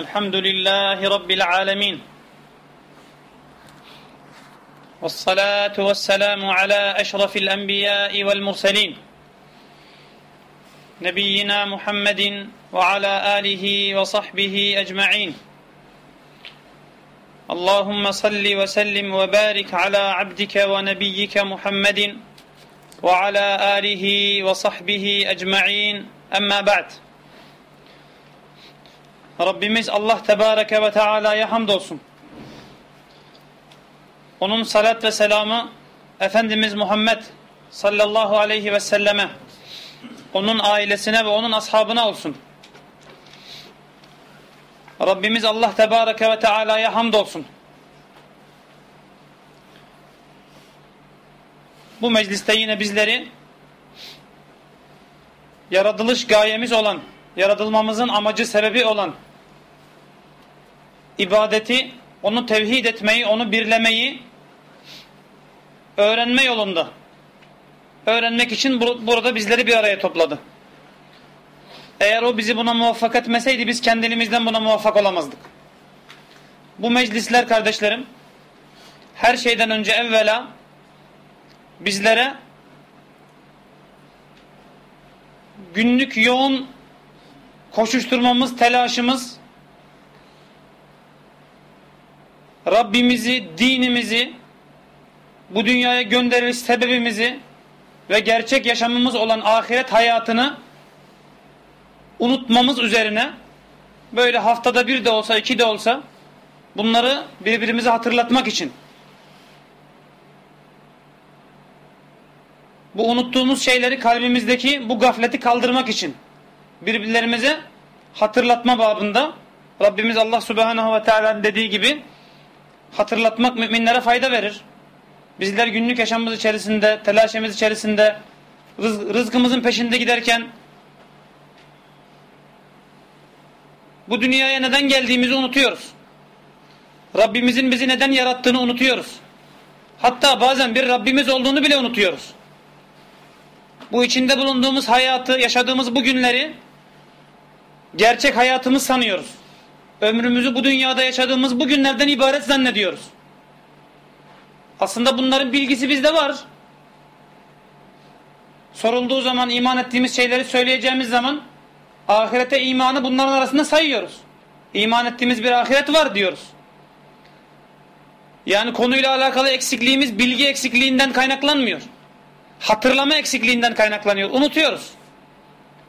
الحمد لله رب العالمين والصلاة والسلام على أشرف الأنبياء والمرسلين نبينا محمد وعلى آله وصحبه أجمعين اللهم صل وسلم وبارك على عبدك ونبيك محمد وعلى آله وصحبه أجمعين. أما بعد Rabbimiz Allah Tebareke ve Teala'ya hamdolsun. Onun salat ve selamı Efendimiz Muhammed sallallahu aleyhi ve selleme, onun ailesine ve onun ashabına olsun. Rabbimiz Allah Tebareke ve Teala'ya hamdolsun. Bu mecliste yine bizleri yaratılış gayemiz olan, yaratılmamızın amacı sebebi olan ibadeti, onu tevhid etmeyi, onu birlemeyi öğrenme yolunda öğrenmek için burada bizleri bir araya topladı. Eğer o bizi buna muvaffak etmeseydi biz kendimizden buna muvaffak olamazdık. Bu meclisler kardeşlerim her şeyden önce evvela bizlere günlük yoğun koşuşturmamız, telaşımız Rabbimizi, dinimizi, bu dünyaya gönderiliş sebebimizi ve gerçek yaşamımız olan ahiret hayatını unutmamız üzerine böyle haftada bir de olsa iki de olsa bunları birbirimize hatırlatmak için. Bu unuttuğumuz şeyleri kalbimizdeki bu gafleti kaldırmak için birbirlerimize hatırlatma babında Rabbimiz Allah Subhanahu ve Teala'nın dediği gibi hatırlatmak müminlere fayda verir. Bizler günlük yaşamımız içerisinde, telaşemiz içerisinde, rız rızkımızın peşinde giderken bu dünyaya neden geldiğimizi unutuyoruz. Rabbimizin bizi neden yarattığını unutuyoruz. Hatta bazen bir Rabbimiz olduğunu bile unutuyoruz. Bu içinde bulunduğumuz hayatı, yaşadığımız bu günleri gerçek hayatımız sanıyoruz. Ömrümüzü bu dünyada yaşadığımız bu günlerden ibaret zannediyoruz. Aslında bunların bilgisi bizde var. Sorulduğu zaman iman ettiğimiz şeyleri söyleyeceğimiz zaman ahirete imanı bunların arasında sayıyoruz. İman ettiğimiz bir ahiret var diyoruz. Yani konuyla alakalı eksikliğimiz bilgi eksikliğinden kaynaklanmıyor. Hatırlama eksikliğinden kaynaklanıyor. Unutuyoruz.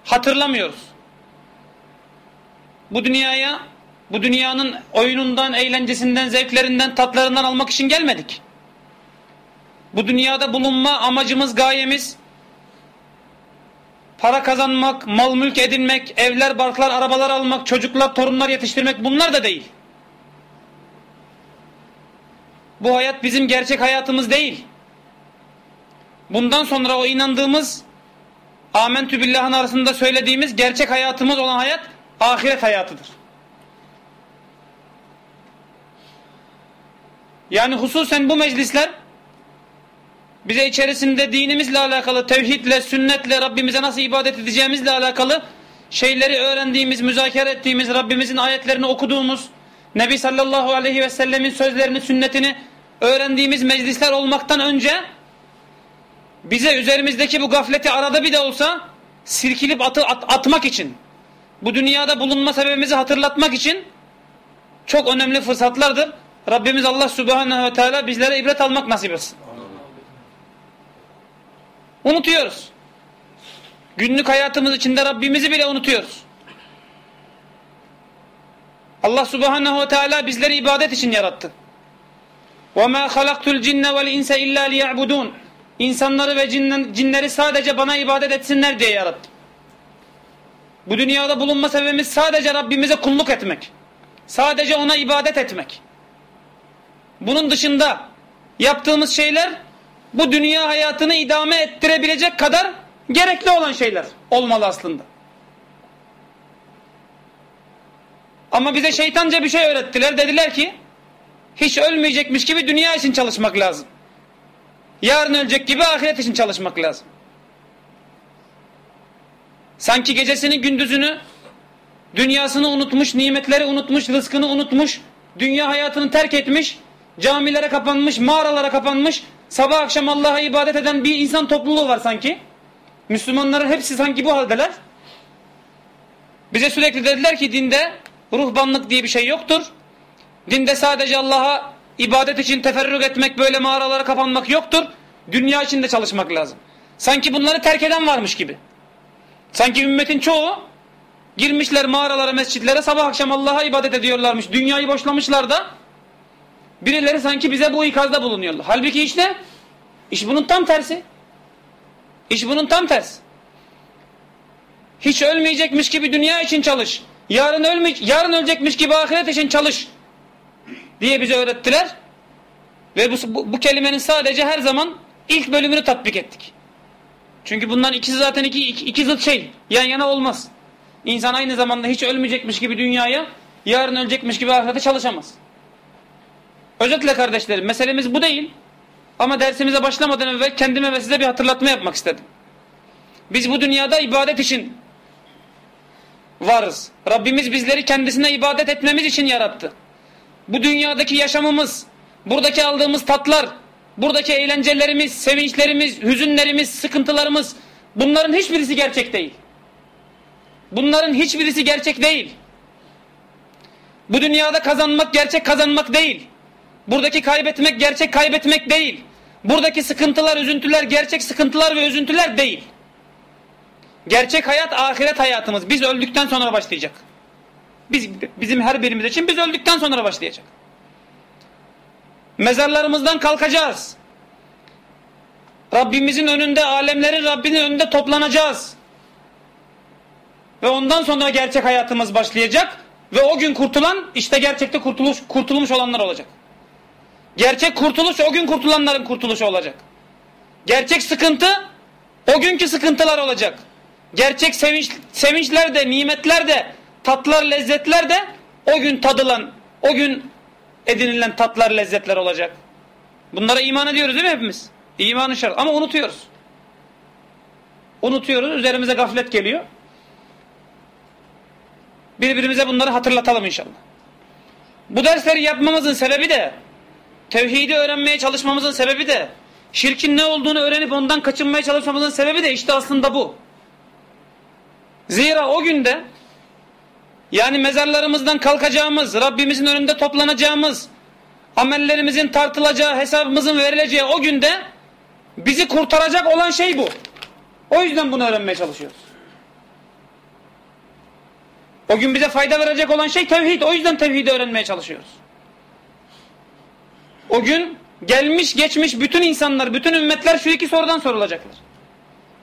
Hatırlamıyoruz. Bu dünyaya, bu dünyanın oyunundan, eğlencesinden, zevklerinden, tatlarından almak için gelmedik. Bu dünyada bulunma amacımız, gayemiz para kazanmak, mal mülk edinmek, evler, barklar, arabalar almak, çocuklar, torunlar yetiştirmek bunlar da değil. Bu hayat bizim gerçek hayatımız değil. Bundan sonra o inandığımız Amentü arasında söylediğimiz gerçek hayatımız olan hayat ahiret hayatıdır. Yani hususen bu meclisler bize içerisinde dinimizle alakalı, tevhidle, sünnetle, Rabbimize nasıl ibadet edeceğimizle alakalı şeyleri öğrendiğimiz, müzakere ettiğimiz, Rabbimizin ayetlerini okuduğumuz, Nebi sallallahu aleyhi ve sellemin sözlerini, sünnetini öğrendiğimiz meclisler olmaktan önce bize üzerimizdeki bu gafleti arada bir de olsa sirkilip atı, at, atmak için, bu dünyada bulunma sebebimizi hatırlatmak için çok önemli fırsatlardır. Rabbimiz Allah Subhanahu ve Teala bizlere ibret almak nasip etsin. Unutuyoruz. Günlük hayatımız içinde Rabbimizi bile unutuyoruz. Allah Subhanahu ve Teala bizleri ibadet için yarattı. وَمَا خَلَقْتُ الْجِنَّ وَالْاِنْسَ اِلَّا لِيَعْبُدُونَ İnsanları ve cinleri sadece bana ibadet etsinler diye yarattı. Bu dünyada bulunma sebebimiz sadece Rabbimize kulluk etmek. Sadece ona ibadet etmek. Bunun dışında yaptığımız şeyler bu dünya hayatını idame ettirebilecek kadar gerekli olan şeyler olmalı aslında. Ama bize şeytanca bir şey öğrettiler. Dediler ki hiç ölmeyecekmiş gibi dünya için çalışmak lazım. Yarın ölecek gibi ahiret için çalışmak lazım. Sanki gecesini gündüzünü dünyasını unutmuş, nimetleri unutmuş, rızkını unutmuş, dünya hayatını terk etmiş, camilere kapanmış, mağaralara kapanmış, sabah akşam Allah'a ibadet eden bir insan topluluğu var sanki. Müslümanların hepsi sanki bu haldeler. Bize sürekli dediler ki dinde ruhbanlık diye bir şey yoktur. Dinde sadece Allah'a ibadet için teferrük etmek, böyle mağaralara kapanmak yoktur. Dünya için de çalışmak lazım. Sanki bunları terk eden varmış gibi. Sanki ümmetin çoğu girmişler mağaralara, mescitlere sabah akşam Allah'a ibadet ediyorlarmış. Dünyayı boşlamışlar da birileri sanki bize bu ikazda bulunuyorlar. Halbuki işte iş bunun tam tersi. İş bunun tam tersi. Hiç ölmeyecekmiş gibi dünya için çalış. Yarın ölme, yarın ölecekmiş gibi ahiret için çalış diye bize öğrettiler. Ve bu, bu, bu kelimenin sadece her zaman ilk bölümünü tatbik ettik. Çünkü bundan ikisi zaten iki, iki, iki zıt şey. Yan yana olmaz. İnsan aynı zamanda hiç ölmeyecekmiş gibi dünyaya, yarın ölecekmiş gibi ahirete çalışamaz. Özetle kardeşlerim, meselemiz bu değil. Ama dersimize başlamadan evvel kendime ve size bir hatırlatma yapmak istedim. Biz bu dünyada ibadet için varız. Rabbimiz bizleri kendisine ibadet etmemiz için yarattı. Bu dünyadaki yaşamımız, buradaki aldığımız tatlar, buradaki eğlencelerimiz, sevinçlerimiz, hüzünlerimiz, sıkıntılarımız bunların hiçbirisi gerçek değil. Bunların hiçbirisi gerçek değil. Bu dünyada kazanmak gerçek kazanmak değil. Buradaki kaybetmek gerçek kaybetmek değil. Buradaki sıkıntılar, üzüntüler gerçek sıkıntılar ve üzüntüler değil. Gerçek hayat ahiret hayatımız. Biz öldükten sonra başlayacak. Biz, bizim her birimiz için biz öldükten sonra başlayacak. Mezarlarımızdan kalkacağız. Rabbimizin önünde, alemlerin Rabbinin önünde toplanacağız. Ve ondan sonra gerçek hayatımız başlayacak. Ve o gün kurtulan işte gerçekte kurtuluş, kurtulmuş olanlar olacak. Gerçek kurtuluş o gün kurtulanların kurtuluşu olacak. Gerçek sıkıntı o günkü sıkıntılar olacak. Gerçek sevinç, sevinçler de, nimetler de, tatlar, lezzetler de o gün tadılan, o gün edinilen tatlar, lezzetler olacak. Bunlara iman ediyoruz değil mi hepimiz? İmanı şart ama unutuyoruz. Unutuyoruz, üzerimize gaflet geliyor. Birbirimize bunları hatırlatalım inşallah. Bu dersleri yapmamızın sebebi de, tevhidi öğrenmeye çalışmamızın sebebi de, şirkin ne olduğunu öğrenip ondan kaçınmaya çalışmamızın sebebi de işte aslında bu. Zira o günde yani mezarlarımızdan kalkacağımız, Rabbimizin önünde toplanacağımız, amellerimizin tartılacağı, hesabımızın verileceği o günde bizi kurtaracak olan şey bu. O yüzden bunu öğrenmeye çalışıyoruz. O gün bize fayda verecek olan şey tevhid. O yüzden tevhidi öğrenmeye çalışıyoruz. O gün gelmiş geçmiş bütün insanlar, bütün ümmetler şu iki sorudan sorulacaklar.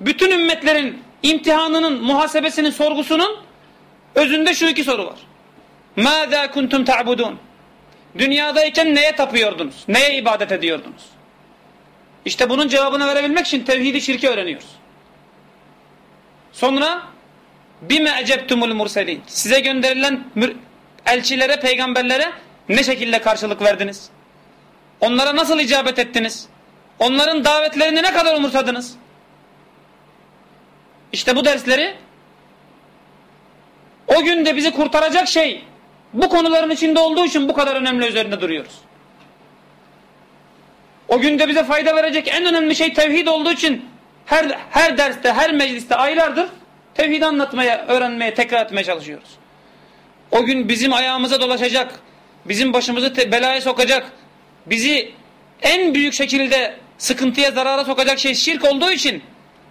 Bütün ümmetlerin imtihanının, muhasebesinin, sorgusunun özünde şu iki soru var. مَاذَا kuntum ta'budun? Dünyadayken neye tapıyordunuz? Neye ibadet ediyordunuz? İşte bunun cevabını verebilmek için tevhidi şirki öğreniyoruz. Sonra bime eceptumul murselin. Size gönderilen elçilere, peygamberlere ne şekilde karşılık verdiniz? Onlara nasıl icabet ettiniz? Onların davetlerini ne kadar umursadınız? İşte bu dersleri o günde bizi kurtaracak şey bu konuların içinde olduğu için bu kadar önemli üzerinde duruyoruz. O günde bize fayda verecek en önemli şey tevhid olduğu için her, her derste, her mecliste aylardır tevhid anlatmaya, öğrenmeye, tekrar etmeye çalışıyoruz. O gün bizim ayağımıza dolaşacak, bizim başımızı belaya sokacak, bizi en büyük şekilde sıkıntıya, zarara sokacak şey şirk olduğu için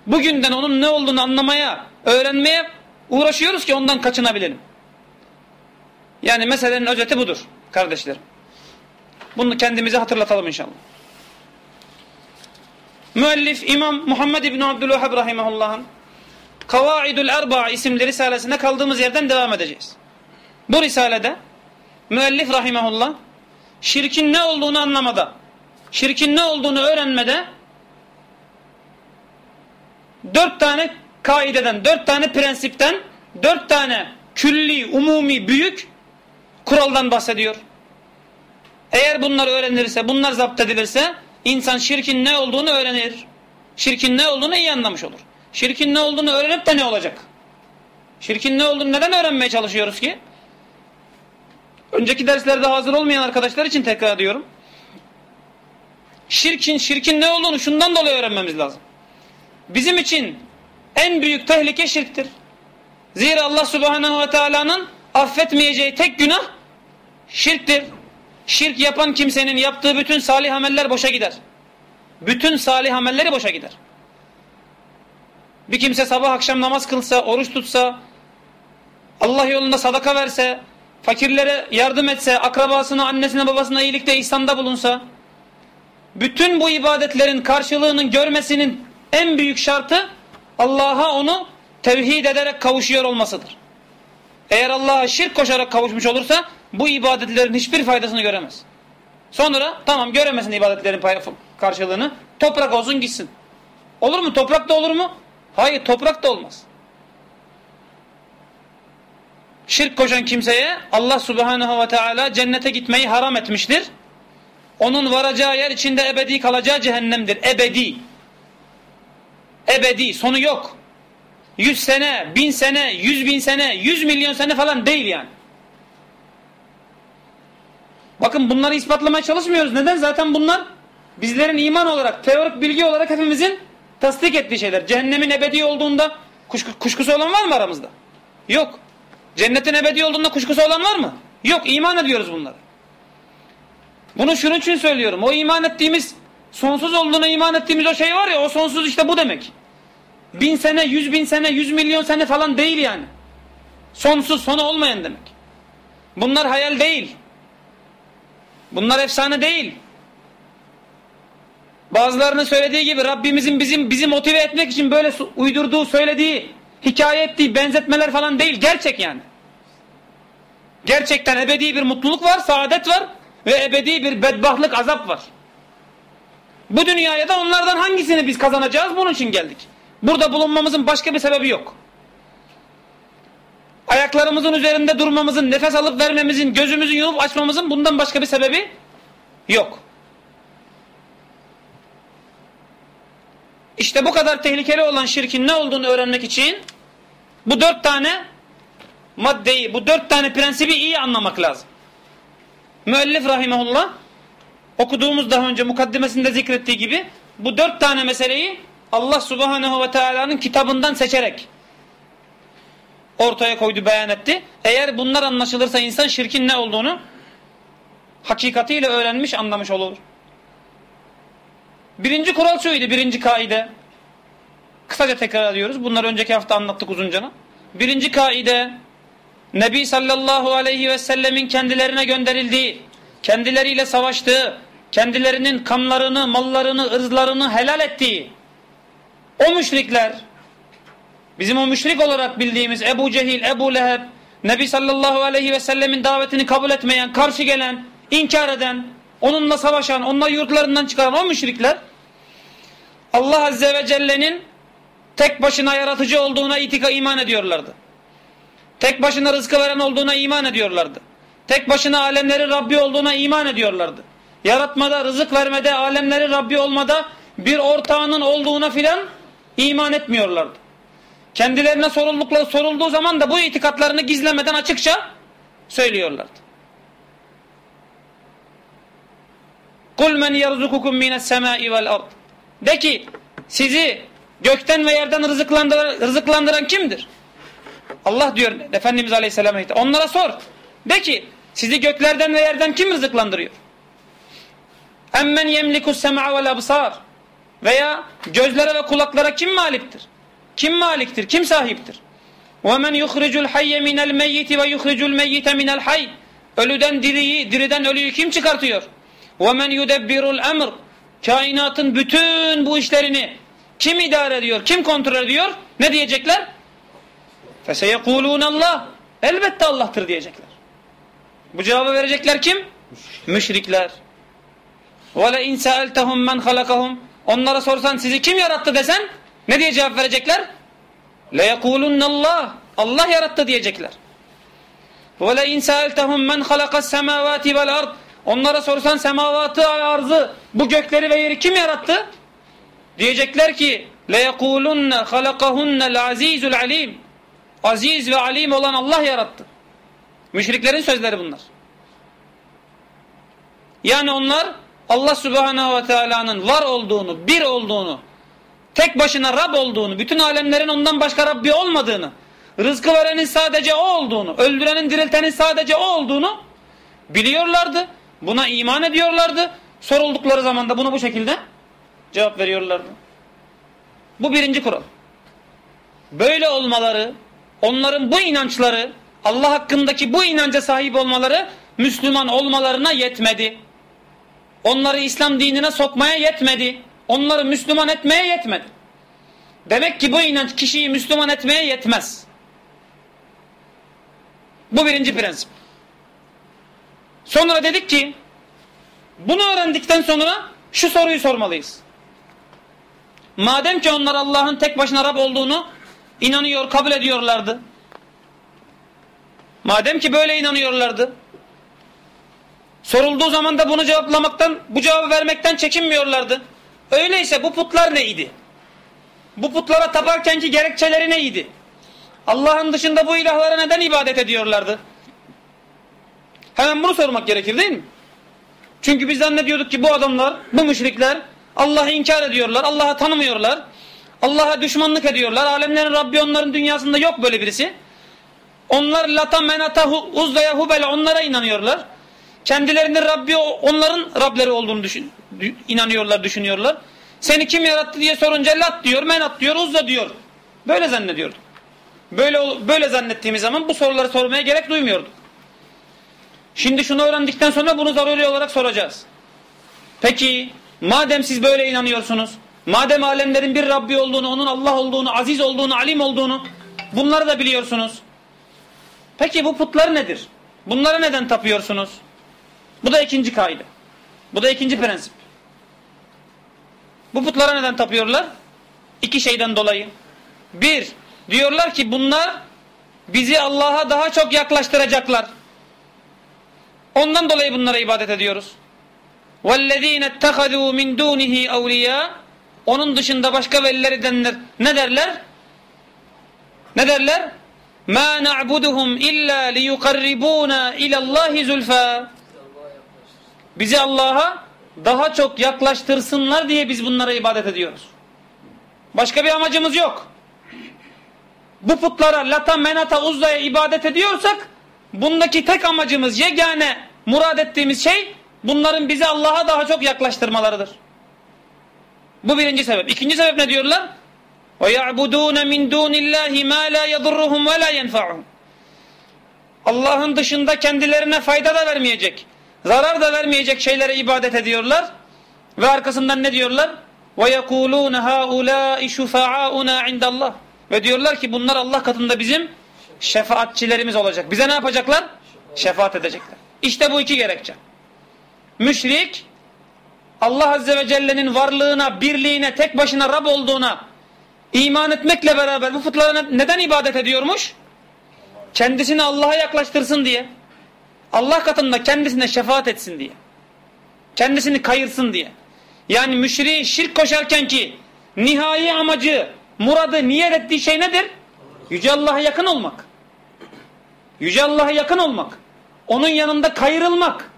bugünden onun ne olduğunu anlamaya, öğrenmeye uğraşıyoruz ki ondan kaçınabilelim. Yani meselenin özeti budur kardeşlerim. Bunu kendimize hatırlatalım inşallah. Müellif İmam Muhammed İbni Abdülvahhab Rahimahullah'ın Kavaidul Erba isimli risalesinde kaldığımız yerden devam edeceğiz. Bu risalede müellif Rahimahullah şirkin ne olduğunu anlamada, şirkin ne olduğunu öğrenmede dört tane kaideden, dört tane prensipten, dört tane külli, umumi, büyük kuraldan bahsediyor. Eğer bunlar öğrenilirse, bunlar zapt edilirse insan şirkin ne olduğunu öğrenir. Şirkin ne olduğunu iyi anlamış olur. Şirkin ne olduğunu öğrenip de ne olacak? Şirkin ne olduğunu neden öğrenmeye çalışıyoruz ki? Önceki derslerde hazır olmayan arkadaşlar için tekrar ediyorum. Şirkin, şirkin ne olduğunu şundan dolayı öğrenmemiz lazım. Bizim için en büyük tehlike şirktir. Zira Allah subhanehu ve teala'nın affetmeyeceği tek günah şirktir. Şirk yapan kimsenin yaptığı bütün salih ameller boşa gider. Bütün salih amelleri boşa gider. Bir kimse sabah akşam namaz kılsa, oruç tutsa, Allah yolunda sadaka verse, fakirlere yardım etse, akrabasına, annesine, babasına iyilikte, ihsanda bulunsa, bütün bu ibadetlerin karşılığının görmesinin en büyük şartı Allah'a onu tevhid ederek kavuşuyor olmasıdır. Eğer Allah'a şirk koşarak kavuşmuş olursa bu ibadetlerin hiçbir faydasını göremez. Sonra tamam göremesin ibadetlerin karşılığını. Toprak olsun gitsin. Olur mu? Toprak da olur mu? Hayır toprak da olmaz. Şirk koşan kimseye Allah subhanehu ve teala cennete gitmeyi haram etmiştir. Onun varacağı yer içinde ebedi kalacağı cehennemdir. Ebedi. Ebedi. Sonu yok. Yüz sene, bin sene, yüz bin sene, yüz milyon sene falan değil yani. Bakın bunları ispatlamaya çalışmıyoruz. Neden? Zaten bunlar bizlerin iman olarak, teorik bilgi olarak hepimizin tasdik ettiği şeyler. Cehennemin ebedi olduğunda kuşku, kuşkusu olan var mı aramızda? Yok. Cennetin ebedi olduğunda kuşkusu olan var mı? Yok. İman ediyoruz bunları. Bunu şunun için söylüyorum. O iman ettiğimiz, sonsuz olduğuna iman ettiğimiz o şey var ya, o sonsuz işte bu demek. Bin sene, yüz bin sene, yüz milyon sene falan değil yani. Sonsuz, sonu olmayan demek. Bunlar hayal değil. Bunlar efsane değil. Bazılarının söylediği gibi Rabbimizin bizim bizi motive etmek için böyle uydurduğu, söylediği, hikaye ettiği benzetmeler falan değil. Gerçek yani. Gerçekten ebedi bir mutluluk var, saadet var ve ebedi bir bedbahtlık, azap var. Bu dünyaya da onlardan hangisini biz kazanacağız bunun için geldik. Burada bulunmamızın başka bir sebebi yok. Ayaklarımızın üzerinde durmamızın, nefes alıp vermemizin, gözümüzü yumup açmamızın bundan başka bir sebebi yok. İşte bu kadar tehlikeli olan şirkin ne olduğunu öğrenmek için bu dört tane maddeyi, bu dört tane prensibi iyi anlamak lazım. Müellif rahimahullah okuduğumuz daha önce mukaddimesinde zikrettiği gibi bu dört tane meseleyi Allah subhanehu ve teala'nın kitabından seçerek ortaya koydu, beyan etti. Eğer bunlar anlaşılırsa insan şirkin ne olduğunu hakikatiyle öğrenmiş, anlamış olur. Birinci kural şuydu, birinci kaide. Kısaca tekrar ediyoruz. Bunları önceki hafta anlattık uzuncana. Birinci kaide, Nebi sallallahu aleyhi ve sellemin kendilerine gönderildiği, kendileriyle savaştığı, kendilerinin kanlarını, mallarını, ırzlarını helal ettiği, o müşrikler, bizim o müşrik olarak bildiğimiz Ebu Cehil, Ebu Leheb, Nebi sallallahu aleyhi ve sellemin davetini kabul etmeyen, karşı gelen, inkar eden, onunla savaşan, onunla yurtlarından çıkaran o müşrikler, Allah azze ve celle'nin tek başına yaratıcı olduğuna itika iman ediyorlardı. Tek başına rızkı veren olduğuna iman ediyorlardı. Tek başına alemleri Rabbi olduğuna iman ediyorlardı. Yaratmada, rızık vermede, alemleri Rabbi olmada bir ortağının olduğuna filan iman etmiyorlardı. Kendilerine sorumlulukla sorulduğu zaman da bu itikatlarını gizlemeden açıkça söylüyorlardı. Kul men yerzukukum mines semai vel ard. De ki sizi gökten ve yerden rızıklandıran, rızıklandıran kimdir? Allah diyor Efendimiz Aleyhisselam'a onlara sor. De ki sizi göklerden ve yerden kim rızıklandırıyor? Emmen yemlikus sema vel absar veya gözlere ve kulaklara kim maliktir? Kim maliktir? Kim sahiptir? Ve men yuhricul hayye minel meyyiti ve yuhricul meyyite minel hayy. Ölüden diriyi, diriden ölüyü kim çıkartıyor? Ve men yudebbirul emr. Kainatın bütün bu işlerini kim idare ediyor? Kim kontrol ediyor? Ne diyecekler? فَسَيَقُولُونَ Allah. Elbette Allah'tır diyecekler. Bu cevabı verecekler kim? Müşrikler. وَلَاِنْ سَأَلْتَهُمْ مَنْ خَلَقَهُمْ Onlara sorsan sizi kim yarattı desen ne diye cevap verecekler? لَيَقُولُنَّ Allah. Allah yarattı diyecekler. وَلَاِنْ سَأَلْتَهُمْ مَنْ خَلَقَ السَّمَاوَاتِ وَالْأَرْضِ Onlara sorsan semavatı, arzı, bu gökleri ve yeri kim yarattı? Diyecekler ki لَيَقُولُنَّ خَلَقَهُنَّ الْعَز۪يزُ الْعَل۪يمُ aziz ve alim olan Allah yarattı. Müşriklerin sözleri bunlar. Yani onlar Allah subhanehu ve teala'nın var olduğunu, bir olduğunu, tek başına Rab olduğunu, bütün alemlerin ondan başka Rabbi olmadığını, rızkı verenin sadece o olduğunu, öldürenin diriltenin sadece o olduğunu biliyorlardı. Buna iman ediyorlardı. Soruldukları zaman da bunu bu şekilde cevap veriyorlardı. Bu birinci kural. Böyle olmaları, onların bu inançları, Allah hakkındaki bu inanca sahip olmaları Müslüman olmalarına yetmedi. Onları İslam dinine sokmaya yetmedi. Onları Müslüman etmeye yetmedi. Demek ki bu inanç kişiyi Müslüman etmeye yetmez. Bu birinci prensip. Sonra dedik ki bunu öğrendikten sonra şu soruyu sormalıyız. Madem ki onlar Allah'ın tek başına Rab olduğunu inanıyor, kabul ediyorlardı. Madem ki böyle inanıyorlardı. Sorulduğu zaman da bunu cevaplamaktan, bu cevabı vermekten çekinmiyorlardı. Öyleyse bu putlar neydi? Bu putlara taparkenki gerekçeleri neydi? Allah'ın dışında bu ilahlara neden ibadet ediyorlardı? Hemen bunu sormak gerekir değil mi? Çünkü biz zannediyorduk ki bu adamlar, bu müşrikler Allah'ı inkar ediyorlar, Allah'ı tanımıyorlar. Allah'a düşmanlık ediyorlar. Alemlerin Rabbi onların dünyasında yok böyle birisi. Onlar Lata, Menata, Uzda'ya, Hubel'e onlara inanıyorlar. Kendilerinin Rabbi onların Rableri olduğunu düşün, inanıyorlar, düşünüyorlar. Seni kim yarattı diye sorunca Lat diyor, Menat diyor, Uzza diyor. Böyle zannediyorduk. Böyle böyle zannettiğimiz zaman bu soruları sormaya gerek duymuyorduk. Şimdi şunu öğrendikten sonra bunu zaruri olarak soracağız. Peki madem siz böyle inanıyorsunuz, madem alemlerin bir Rabbi olduğunu, onun Allah olduğunu, aziz olduğunu, alim olduğunu bunları da biliyorsunuz. Peki bu putlar nedir? Bunlara neden tapıyorsunuz? Bu da ikinci kaide. Bu da ikinci prensip. Bu putlara neden tapıyorlar? İki şeyden dolayı. Bir, diyorlar ki bunlar bizi Allah'a daha çok yaklaştıracaklar. Ondan dolayı bunlara ibadet ediyoruz. وَالَّذ۪ينَ اتَّخَذُوا مِنْ دُونِهِ اَوْلِيَا Onun dışında başka veliler edenler ne derler? Ne derler? مَا نَعْبُدُهُمْ اِلَّا لِيُقَرِّبُونَ اِلَى اللّٰهِ زُلْفَى Bizi Allah'a daha çok yaklaştırsınlar diye biz bunlara ibadet ediyoruz. Başka bir amacımız yok. Bu putlara, lata, menata, uzzaya ibadet ediyorsak bundaki tek amacımız yegane murad ettiğimiz şey bunların bizi Allah'a daha çok yaklaştırmalarıdır. Bu birinci sebep. İkinci sebep ne diyorlar? وَيَعْبُدُونَ مِنْ دُونِ اللّٰهِ مَا لَا يَضُرُّهُمْ وَلَا يَنْفَعُهُمْ Allah'ın dışında kendilerine fayda da vermeyecek, zarar da vermeyecek şeylere ibadet ediyorlar. Ve arkasından ne diyorlar? وَيَقُولُونَ هَاُولَٰئِ شُفَعَاؤُنَا عِنْدَ اللّٰهِ Ve diyorlar ki bunlar Allah katında bizim şefaatçilerimiz olacak. Bize ne yapacaklar? Şefaat edecekler. İşte bu iki gerekçe. Müşrik Allah Azze ve Celle'nin varlığına, birliğine, tek başına Rab olduğuna iman etmekle beraber bu putlara neden ibadet ediyormuş? Kendisini Allah'a yaklaştırsın diye. Allah katında kendisine şefaat etsin diye. Kendisini kayırsın diye. Yani müşriğin şirk koşarken ki nihai amacı, muradı, niyet ettiği şey nedir? Yüce Allah'a yakın olmak. Yüce Allah'a yakın olmak. Onun yanında kayırılmak.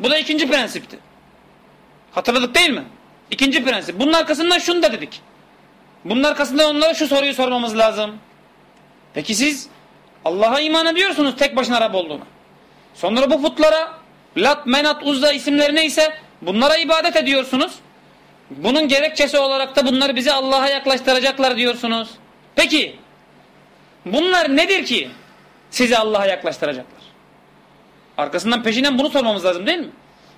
Bu da ikinci prensipti. Hatırladık değil mi? İkinci prensip. Bunun arkasından şunu da dedik. Bunun arkasından onlara şu soruyu sormamız lazım. Peki siz Allah'a iman ediyorsunuz tek başına Rab olduğuna. Sonra bu putlara Lat, Menat, Uzza isimleri neyse bunlara ibadet ediyorsunuz. Bunun gerekçesi olarak da bunları bize Allah'a yaklaştıracaklar diyorsunuz. Peki bunlar nedir ki sizi Allah'a yaklaştıracaklar? Arkasından peşinden bunu sormamız lazım değil mi?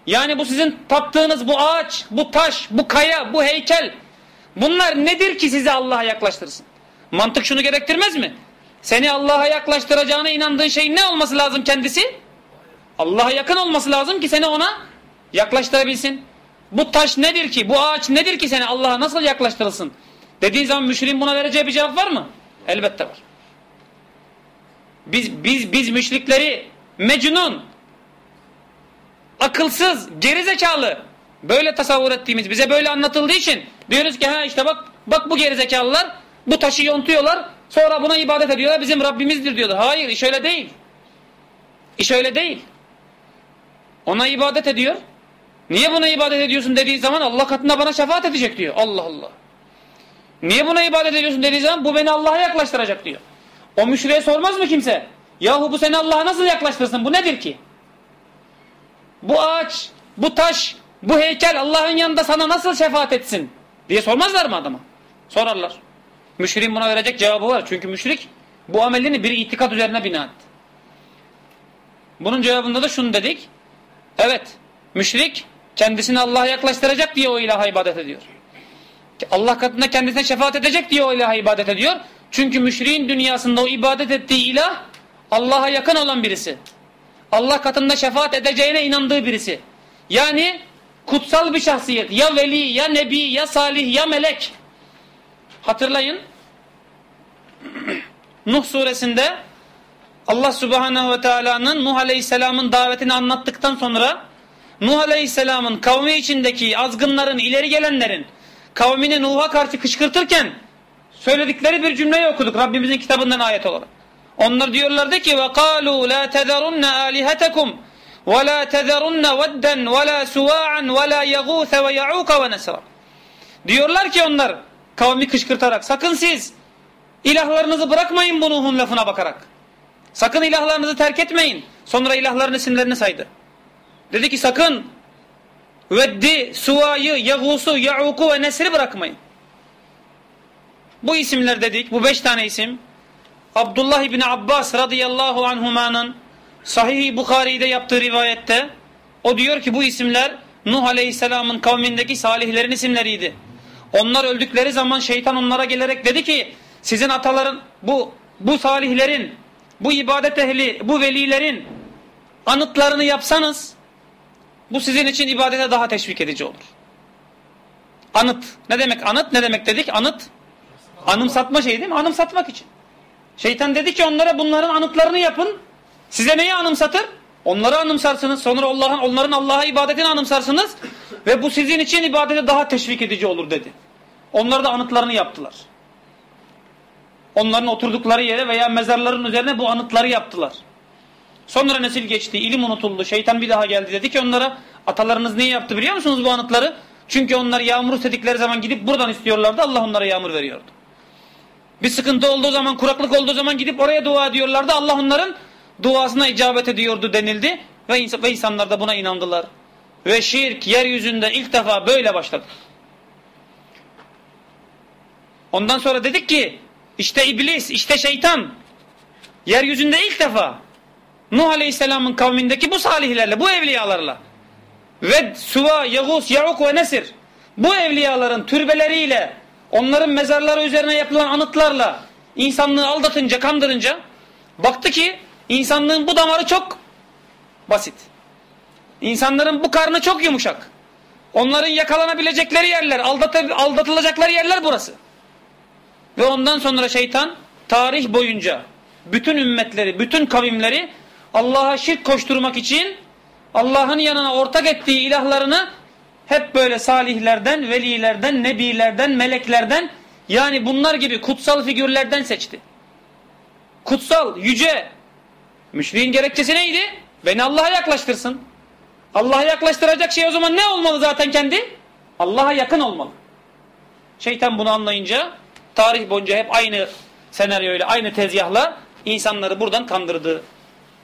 Yani bu sizin taptığınız bu ağaç, bu taş, bu kaya, bu heykel bunlar nedir ki sizi Allah'a yaklaştırsın? Mantık şunu gerektirmez mi? Seni Allah'a yaklaştıracağına inandığın şey ne olması lazım kendisi? Allah'a yakın olması lazım ki seni ona yaklaştırabilsin. Bu taş nedir ki? Bu ağaç nedir ki seni Allah'a nasıl yaklaştırılsın? Dediğin zaman müşriğin buna vereceği bir cevap var mı? Elbette var. Biz biz biz müşrikleri mecnun, akılsız, gerizekalı böyle tasavvur ettiğimiz, bize böyle anlatıldığı için diyoruz ki ha işte bak Bak bu gerizekalılar bu taşı yontuyorlar sonra buna ibadet ediyorlar bizim Rabbimizdir diyorlar. Hayır iş öyle değil. İş öyle değil. Ona ibadet ediyor. Niye buna ibadet ediyorsun dediği zaman Allah katında bana şefaat edecek diyor. Allah Allah. Niye buna ibadet ediyorsun dediği zaman bu beni Allah'a yaklaştıracak diyor. O müşriye sormaz mı kimse? Yahu bu seni Allah'a nasıl yaklaştırsın? Bu nedir ki? Bu ağaç, bu taş, bu heykel Allah'ın yanında sana nasıl şefaat etsin? Diye sormazlar mı adama? Sorarlar. Müşriğin buna verecek cevabı var. Çünkü müşrik bu amelini bir itikat üzerine bina etti. Bunun cevabında da şunu dedik. Evet, müşrik kendisini Allah'a yaklaştıracak diye o ilaha ibadet ediyor. Allah katında kendisine şefaat edecek diye o ilaha ibadet ediyor. Çünkü müşriğin dünyasında o ibadet ettiği ilah Allah'a yakın olan birisi. Allah katında şefaat edeceğine inandığı birisi. Yani kutsal bir şahsiyet. Ya veli, ya nebi, ya salih, ya melek. Hatırlayın. Nuh suresinde Allah subhanehu ve teala'nın Nuh aleyhisselamın davetini anlattıktan sonra Nuh aleyhisselamın kavmi içindeki azgınların, ileri gelenlerin kavmini Nuh'a karşı kışkırtırken söyledikleri bir cümleyi okuduk Rabbimizin kitabından ayet olarak. Onlar diyorlardı ki la tezerunne vedden ve la suva'an ve la yagûse ve ya'uka ve nesra. Diyorlar ki onlar kavmi kışkırtarak sakın siz ilahlarınızı bırakmayın bu Nuh'un lafına bakarak. Sakın ilahlarınızı terk etmeyin. Sonra ilahların isimlerini saydı. Dedi ki sakın Veddi, Suva'yı, Yagus'u, Ya'uku ve Nesri bırakmayın. Bu isimler dedik. Bu beş tane isim. Abdullah İbni Abbas radıyallahu anhumanın Sahih-i Bukhari'de yaptığı rivayette o diyor ki bu isimler Nuh aleyhisselamın kavmindeki salihlerin isimleriydi. Onlar öldükleri zaman şeytan onlara gelerek dedi ki sizin ataların bu bu salihlerin bu ibadet ehli bu velilerin anıtlarını yapsanız bu sizin için ibadete daha teşvik edici olur. Anıt. Ne demek anıt? Ne demek dedik? Anıt. Anımsatma şey değil mi? Anımsatmak için. Şeytan dedi ki onlara bunların anıtlarını yapın. Size neyi anımsatır? Onları anımsarsınız. Sonra Allah'ın onların Allah'a ibadetini anımsarsınız ve bu sizin için ibadete daha teşvik edici olur dedi. Onlar da anıtlarını yaptılar. Onların oturdukları yere veya mezarların üzerine bu anıtları yaptılar. Sonra nesil geçti, ilim unutuldu, şeytan bir daha geldi dedi ki onlara atalarınız neyi yaptı biliyor musunuz bu anıtları? Çünkü onlar yağmur istedikleri zaman gidip buradan istiyorlardı Allah onlara yağmur veriyordu. Bir sıkıntı olduğu zaman, kuraklık olduğu zaman gidip oraya dua ediyorlardı. Allah onların duasına icabet ediyordu denildi. Ve, ins ve insanlar da buna inandılar. Ve şirk yeryüzünde ilk defa böyle başladı. Ondan sonra dedik ki işte iblis, işte şeytan yeryüzünde ilk defa Nuh Aleyhisselam'ın kavmindeki bu salihlerle, bu evliyalarla ve Suva, Yağus, Ya'uk ve Nesir bu evliyaların türbeleriyle onların mezarları üzerine yapılan anıtlarla insanlığı aldatınca, kandırınca baktı ki insanlığın bu damarı çok basit. İnsanların bu karnı çok yumuşak. Onların yakalanabilecekleri yerler, aldatılacakları yerler burası. Ve ondan sonra şeytan tarih boyunca bütün ümmetleri, bütün kavimleri Allah'a şirk koşturmak için Allah'ın yanına ortak ettiği ilahlarını hep böyle salihlerden, velilerden, nebilerden, meleklerden yani bunlar gibi kutsal figürlerden seçti. Kutsal, yüce. Müşriğin gerekçesi neydi? Beni Allah'a yaklaştırsın. Allah'a yaklaştıracak şey o zaman ne olmalı zaten kendi? Allah'a yakın olmalı. Şeytan bunu anlayınca tarih boyunca hep aynı senaryoyla, aynı tezgahla insanları buradan kandırdı.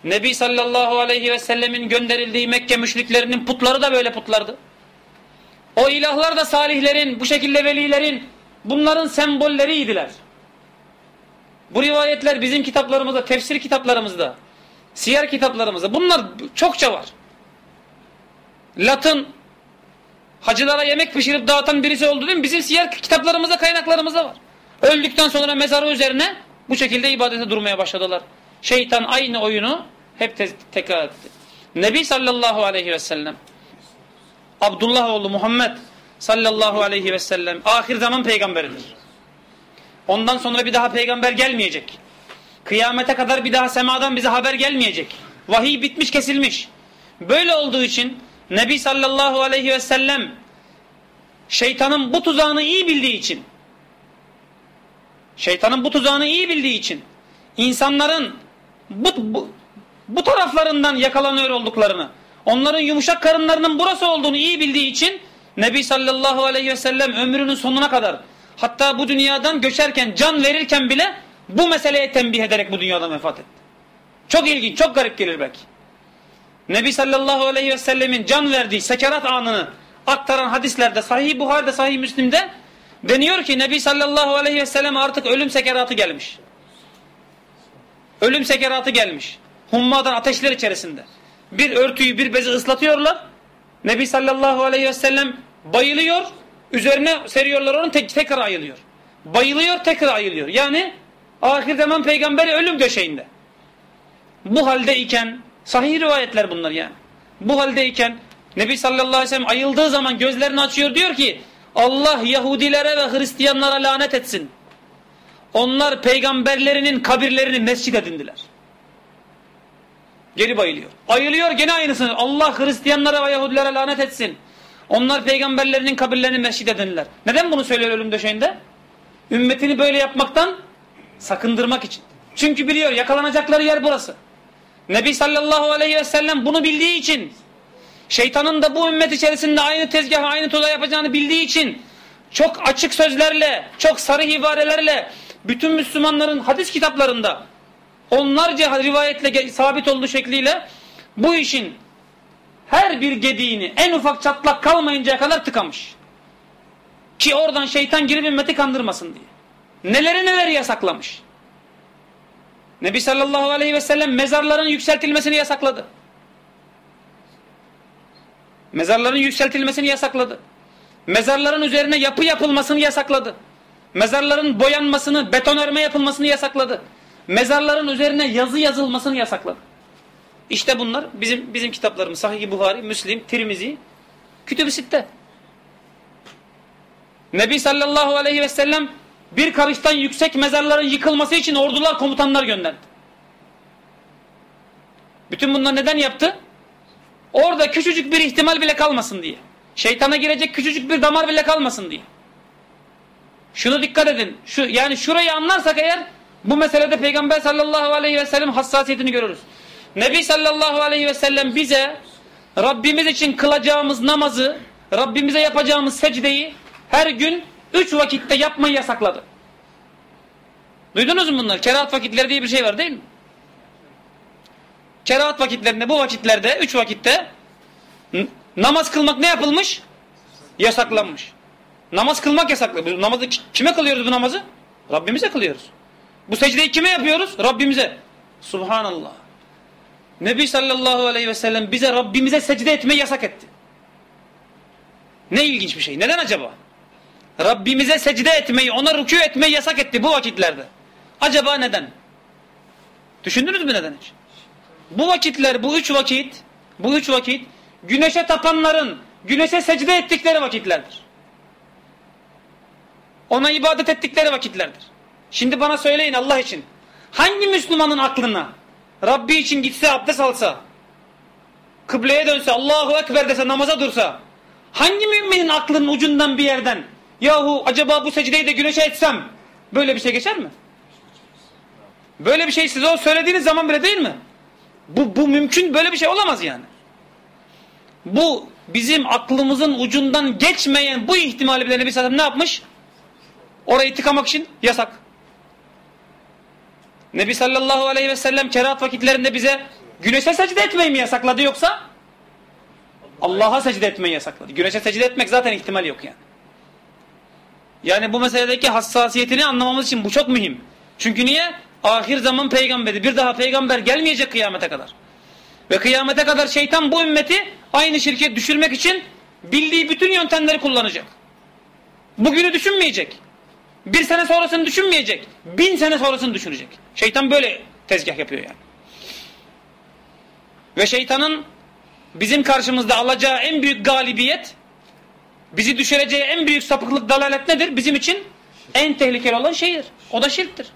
Nebi sallallahu aleyhi ve sellemin gönderildiği Mekke müşriklerinin putları da böyle putlardı. O ilahlar da salihlerin, bu şekilde velilerin, bunların sembolleriydiler. Bu rivayetler bizim kitaplarımızda, tefsir kitaplarımızda, siyer kitaplarımızda bunlar çokça var. Latın hacılara yemek pişirip dağıtan birisi oldu değil mi? Bizim siyer kitaplarımızda, kaynaklarımızda var. Öldükten sonra mezarı üzerine bu şekilde ibadete durmaya başladılar. Şeytan aynı oyunu hep te tekrar etti. Nebi sallallahu aleyhi ve sellem Abdullah oğlu Muhammed sallallahu aleyhi ve sellem ahir zaman peygamberidir. Ondan sonra bir daha peygamber gelmeyecek. Kıyamete kadar bir daha semadan bize haber gelmeyecek. Vahiy bitmiş kesilmiş. Böyle olduğu için Nebi sallallahu aleyhi ve sellem şeytanın bu tuzağını iyi bildiği için Şeytanın bu tuzağını iyi bildiği için insanların bu, bu, bu taraflarından yakalanıyor olduklarını, onların yumuşak karınlarının burası olduğunu iyi bildiği için Nebi sallallahu aleyhi ve sellem ömrünün sonuna kadar hatta bu dünyadan göçerken can verirken bile bu meseleye tembih ederek bu dünyadan vefat etti. Çok ilginç, çok garip gelir belki. Nebi sallallahu aleyhi ve sellemin can verdiği sekerat anını aktaran hadislerde Sahih Buhari'de Sahih Müslim'de deniyor ki Nebi sallallahu aleyhi ve sellem artık ölüm sekeratı gelmiş. Ölüm sekeratı gelmiş. Hummadan ateşler içerisinde. Bir örtüyü bir bezi ıslatıyorlar. Nebi sallallahu aleyhi ve sellem bayılıyor. Üzerine seriyorlar onu tek, tekrar ayılıyor. Bayılıyor tekrar ayılıyor. Yani ahir zaman peygamberi ölüm döşeğinde. Bu haldeyken sahih rivayetler bunlar yani. Bu haldeyken Nebi sallallahu aleyhi ve sellem ayıldığı zaman gözlerini açıyor diyor ki Allah Yahudilere ve Hristiyanlara lanet etsin. Onlar peygamberlerinin kabirlerini mescid edindiler. Geri bayılıyor. Ayılıyor gene aynısını. Allah Hristiyanlara ve Yahudilere lanet etsin. Onlar peygamberlerinin kabirlerini mescid edindiler. Neden bunu söylüyor ölüm döşeğinde? Ümmetini böyle yapmaktan sakındırmak için. Çünkü biliyor yakalanacakları yer burası. Nebi sallallahu aleyhi ve sellem bunu bildiği için şeytanın da bu ümmet içerisinde aynı tezgahı aynı tuza yapacağını bildiği için çok açık sözlerle, çok sarı ibarelerle bütün Müslümanların hadis kitaplarında onlarca rivayetle sabit olduğu şekliyle bu işin her bir gediğini en ufak çatlak kalmayıncaya kadar tıkamış. Ki oradan şeytan girip ümmeti kandırmasın diye. Neleri neleri yasaklamış. Nebi sallallahu aleyhi ve sellem mezarların yükseltilmesini yasakladı. Mezarların yükseltilmesini yasakladı. Mezarların üzerine yapı yapılmasını yasakladı. Mezarların boyanmasını, betonarme yapılmasını yasakladı. Mezarların üzerine yazı yazılmasını yasakladı. İşte bunlar bizim bizim kitaplarımız. Sahih-i Buhari, Müslim, Tirmizi, Kütüb-i Sitte. Nebi sallallahu aleyhi ve sellem bir karıştan yüksek mezarların yıkılması için ordular, komutanlar gönderdi. Bütün bunlar neden yaptı? Orada küçücük bir ihtimal bile kalmasın diye. Şeytana girecek küçücük bir damar bile kalmasın diye. Şunu dikkat edin. Şu yani şurayı anlarsak eğer bu meselede Peygamber sallallahu aleyhi ve sellem hassasiyetini görürüz. Nebi sallallahu aleyhi ve sellem bize Rabbimiz için kılacağımız namazı, Rabbimize yapacağımız secdeyi her gün üç vakitte yapmayı yasakladı. Duydunuz mu bunlar? Kerahat vakitleri diye bir şey var değil mi? Kerahat vakitlerinde bu vakitlerde, üç vakitte namaz kılmak ne yapılmış? Yasaklanmış. Namaz kılmak yasaklı. Namazı kime kılıyoruz bu namazı? Rabbimize kılıyoruz. Bu secdeyi kime yapıyoruz? Rabbimize. Subhanallah. Nebi sallallahu aleyhi ve sellem bize Rabbimize secde etmeyi yasak etti. Ne ilginç bir şey. Neden acaba? Rabbimize secde etmeyi, ona rükû etmeyi yasak etti bu vakitlerde. Acaba neden? Düşündünüz mü neden hiç? Bu vakitler, bu üç vakit, bu üç vakit güneşe tapanların, güneşe secde ettikleri vakitlerdir. Ona ibadet ettikleri vakitlerdir. Şimdi bana söyleyin Allah için. Hangi Müslümanın aklına Rabbi için gitse abdest alsa, kıbleye dönse, Allahu Ekber dese, namaza dursa, hangi müminin aklının ucundan bir yerden, yahu acaba bu secdeyi de güneşe etsem, böyle bir şey geçer mi? Böyle bir şey size o söylediğiniz zaman bile değil mi? Bu, bu mümkün, böyle bir şey olamaz yani. Bu bizim aklımızın ucundan geçmeyen bu ihtimali bile Nebi Sallam ne yapmış? Orayı tıkamak için yasak. Nebi sallallahu aleyhi ve sellem kerahat vakitlerinde bize güneşe secde etmeyi mi yasakladı yoksa Allah'a secde etmeyi yasakladı. Güneşe secde etmek zaten ihtimal yok yani. Yani bu meseledeki hassasiyetini anlamamız için bu çok mühim. Çünkü niye? Ahir zaman peygamberi. Bir daha peygamber gelmeyecek kıyamete kadar. Ve kıyamete kadar şeytan bu ümmeti aynı şirket düşürmek için bildiği bütün yöntemleri kullanacak. Bugünü düşünmeyecek. Bir sene sonrasını düşünmeyecek. Bin sene sonrasını düşünecek. Şeytan böyle tezgah yapıyor yani. Ve şeytanın bizim karşımızda alacağı en büyük galibiyet, bizi düşüreceği en büyük sapıklık dalalet nedir? Bizim için en tehlikeli olan şeydir. O da şirktir.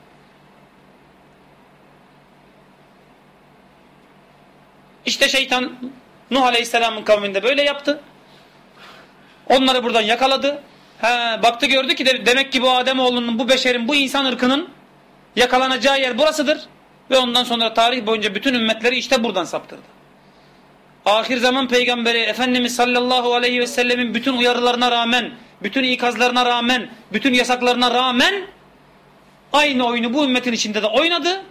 İşte şeytan Nuh Aleyhisselam'ın kavminde böyle yaptı. Onları buradan yakaladı. He, baktı gördü ki de, demek ki bu Adem oğlunun, bu beşerin, bu insan ırkının yakalanacağı yer burasıdır. Ve ondan sonra tarih boyunca bütün ümmetleri işte buradan saptırdı. Ahir zaman peygamberi Efendimiz sallallahu aleyhi ve sellemin bütün uyarılarına rağmen, bütün ikazlarına rağmen, bütün yasaklarına rağmen aynı oyunu bu ümmetin içinde de oynadı.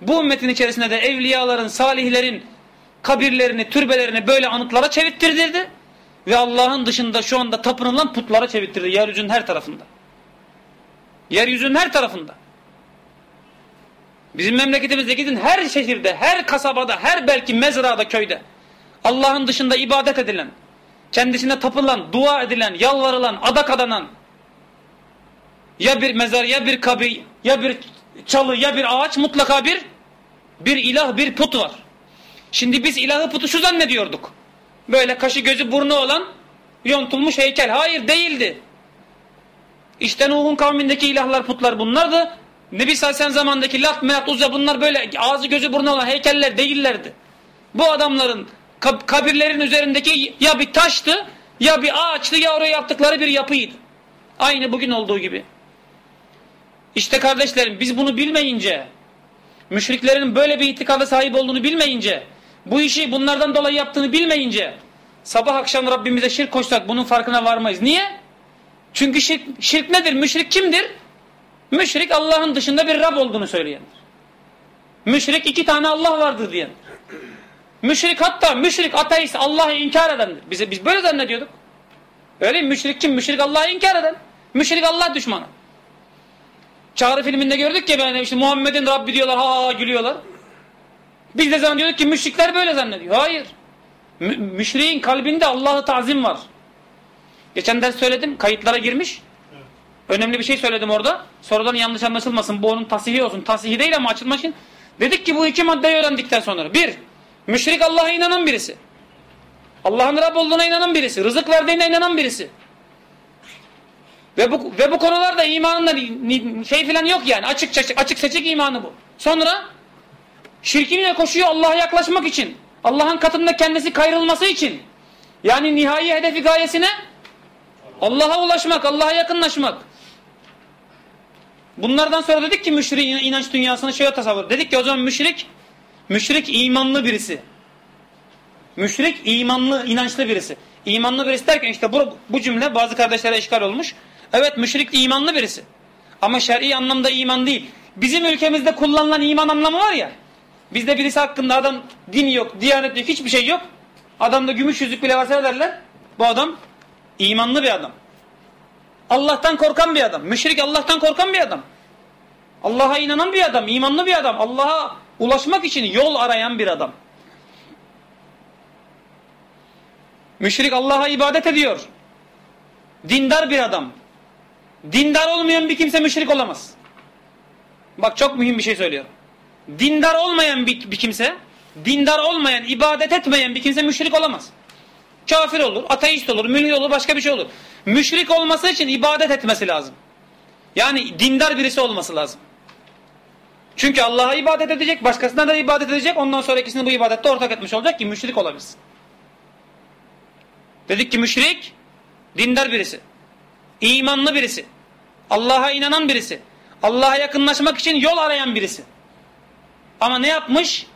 Bu ümmetin içerisinde de evliyaların, salihlerin kabirlerini, türbelerini böyle anıtlara çevirttirdirdi. Ve Allah'ın dışında şu anda tapınılan putlara çevirttirdi yeryüzünün her tarafında. Yeryüzünün her tarafında. Bizim memleketimizde gidin her şehirde, her kasabada, her belki mezrada, köyde Allah'ın dışında ibadet edilen, kendisine tapılan, dua edilen, yalvarılan, adak adanan ya bir mezar, ya bir kabir, ya bir çalı, ya bir ağaç mutlaka bir bir ilah, bir put var. Şimdi biz ilahı putu şu zannediyorduk. Böyle kaşı gözü burnu olan yontulmuş heykel. Hayır değildi. İşte Nuh'un kavmindeki ilahlar putlar bunlardı. Nebi Salsen zamandaki Lat, Meat, Uzza bunlar böyle ağzı gözü burnu olan heykeller değillerdi. Bu adamların kabirlerin üzerindeki ya bir taştı ya bir ağaçtı ya oraya yaptıkları bir yapıydı. Aynı bugün olduğu gibi. İşte kardeşlerim biz bunu bilmeyince müşriklerin böyle bir itikada sahip olduğunu bilmeyince bu işi bunlardan dolayı yaptığını bilmeyince sabah akşam Rabbimize şirk koşsak bunun farkına varmayız. Niye? Çünkü şirk, şirk nedir? Müşrik kimdir? Müşrik Allah'ın dışında bir Rab olduğunu söyleyendir. Müşrik iki tane Allah vardır diyendir. Müşrik hatta müşrik ateist Allah'ı inkar edendir. Bize, biz böyle zannediyorduk. Öyle mi? Müşrik kim? Müşrik Allah'ı inkar eden. Müşrik Allah düşmanı. Çağrı filminde gördük ya yani işte Muhammed'in Rabbi diyorlar ha gülüyorlar. Biz de zannediyorduk ki müşrikler böyle zannediyor. Hayır. Mü müşriğin kalbinde Allah'ı tazim var. Geçen ders söyledim. Kayıtlara girmiş. Önemli bir şey söyledim orada. Sonradan yanlış anlaşılmasın. Bu onun tasihi olsun. Tasihi değil ama açılma için. Dedik ki bu iki maddeyi öğrendikten sonra. Bir, müşrik Allah'a inanan birisi. Allah'ın Rab olduğuna inanan birisi. Rızık verdiğine inanan birisi. Ve bu, ve bu konularda imanında şey filan yok yani. Açık, açık, açık seçik imanı bu. Sonra şirkine koşuyor Allah'a yaklaşmak için. Allah'ın katında kendisi kayrılması için. Yani nihai hedefi gayesine Allah'a ulaşmak, Allah'a yakınlaşmak. Bunlardan sonra dedik ki müşrik inanç dünyasını şöyle tasavvur. Dedik ki o zaman müşrik, müşrik imanlı birisi. Müşrik imanlı, inançlı birisi. İmanlı birisi derken işte bu, bu cümle bazı kardeşlere işgal olmuş. Evet müşrik imanlı birisi. Ama şer'i anlamda iman değil. Bizim ülkemizde kullanılan iman anlamı var ya. Bizde birisi hakkında adam din yok, diyanet yok, hiçbir şey yok. Adamda gümüş yüzük bile varsa derler. Bu adam imanlı bir adam. Allah'tan korkan bir adam. Müşrik Allah'tan korkan bir adam. Allah'a inanan bir adam, imanlı bir adam. Allah'a ulaşmak için yol arayan bir adam. Müşrik Allah'a ibadet ediyor. Dindar bir adam. Dindar olmayan bir kimse müşrik olamaz. Bak çok mühim bir şey söylüyor. Dindar olmayan bir, bir kimse, dindar olmayan, ibadet etmeyen bir kimse müşrik olamaz. Kafir olur, ateist olur, mülhi olur, başka bir şey olur. Müşrik olması için ibadet etmesi lazım. Yani dindar birisi olması lazım. Çünkü Allah'a ibadet edecek, başkasına da ibadet edecek, ondan sonra ikisini bu ibadette ortak etmiş olacak ki müşrik olabilsin. Dedik ki müşrik, dindar birisi. imanlı birisi. Allah'a inanan birisi. Allah'a yakınlaşmak için yol arayan birisi. Ama ne yapmış?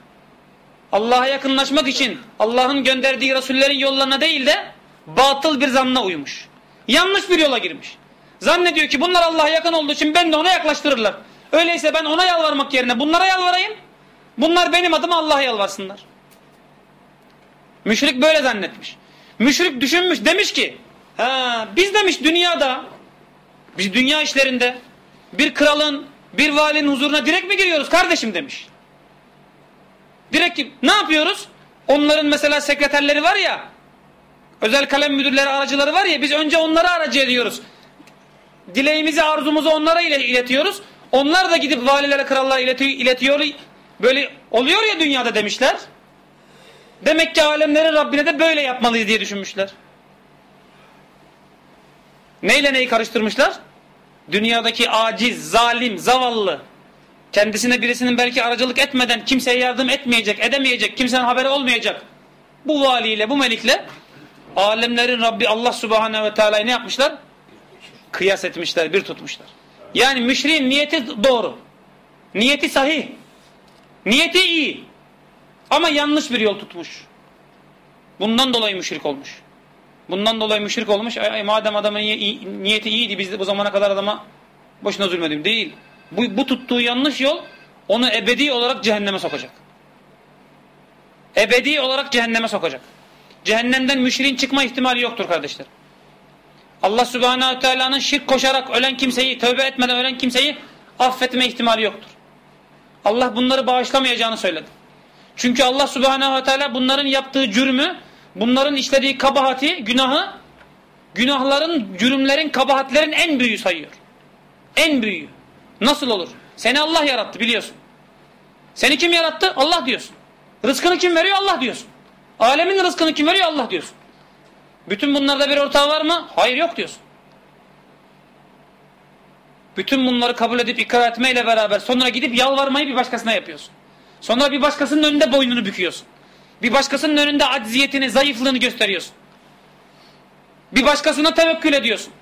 Allah'a yakınlaşmak için Allah'ın gönderdiği Resullerin yollarına değil de batıl bir zanna uymuş. Yanlış bir yola girmiş. Zannediyor ki bunlar Allah'a yakın olduğu için ben de ona yaklaştırırlar. Öyleyse ben ona yalvarmak yerine bunlara yalvarayım. Bunlar benim adıma Allah'a yalvarsınlar. Müşrik böyle zannetmiş. Müşrik düşünmüş demiş ki ha, biz demiş dünyada biz dünya işlerinde bir kralın bir valinin huzuruna direkt mi giriyoruz kardeşim demiş. Direkt ne yapıyoruz? Onların mesela sekreterleri var ya özel kalem müdürleri aracıları var ya biz önce onları aracı ediyoruz. Dileğimizi arzumuzu onlara iletiyoruz. Onlar da gidip valilere krallara iletiyor, iletiyor. Böyle oluyor ya dünyada demişler. Demek ki alemlerin Rabbine de böyle yapmalıyız diye düşünmüşler. Neyle neyi karıştırmışlar? Dünyadaki aciz, zalim, zavallı, kendisine birisinin belki aracılık etmeden kimseye yardım etmeyecek, edemeyecek, kimsenin haberi olmayacak. Bu valiyle, bu melikle alemlerin Rabbi Allah Subhanahu ve Teala'yı ne yapmışlar? kıyas etmişler, bir tutmuşlar. Yani müşriğin niyeti doğru. Niyeti sahih. Niyeti iyi. Ama yanlış bir yol tutmuş. Bundan dolayı müşrik olmuş. Bundan dolayı müşrik olmuş. Ay, madem adamın niyeti iyiydi biz de bu zamana kadar adama boşuna zulmedim. Değil. Bu, bu tuttuğu yanlış yol onu ebedi olarak cehenneme sokacak. Ebedi olarak cehenneme sokacak. Cehennemden müşriğin çıkma ihtimali yoktur kardeşler. Allah subhanahu teala'nın şirk koşarak ölen kimseyi, tövbe etmeden ölen kimseyi affetme ihtimali yoktur. Allah bunları bağışlamayacağını söyledi. Çünkü Allah subhanahu teala bunların yaptığı cürmü, bunların işlediği kabahati, günahı, günahların, cürümlerin, kabahatlerin en büyüğü sayıyor. En büyüğü. Nasıl olur? Seni Allah yarattı biliyorsun. Seni kim yarattı? Allah diyorsun. Rızkını kim veriyor? Allah diyorsun. Alemin rızkını kim veriyor? Allah diyorsun. Bütün bunlarda bir ortağı var mı? Hayır yok diyorsun. Bütün bunları kabul edip ikrar etmeyle beraber sonra gidip yalvarmayı bir başkasına yapıyorsun. Sonra bir başkasının önünde boynunu büküyorsun. Bir başkasının önünde acziyetini, zayıflığını gösteriyorsun. Bir başkasına tevekkül ediyorsun.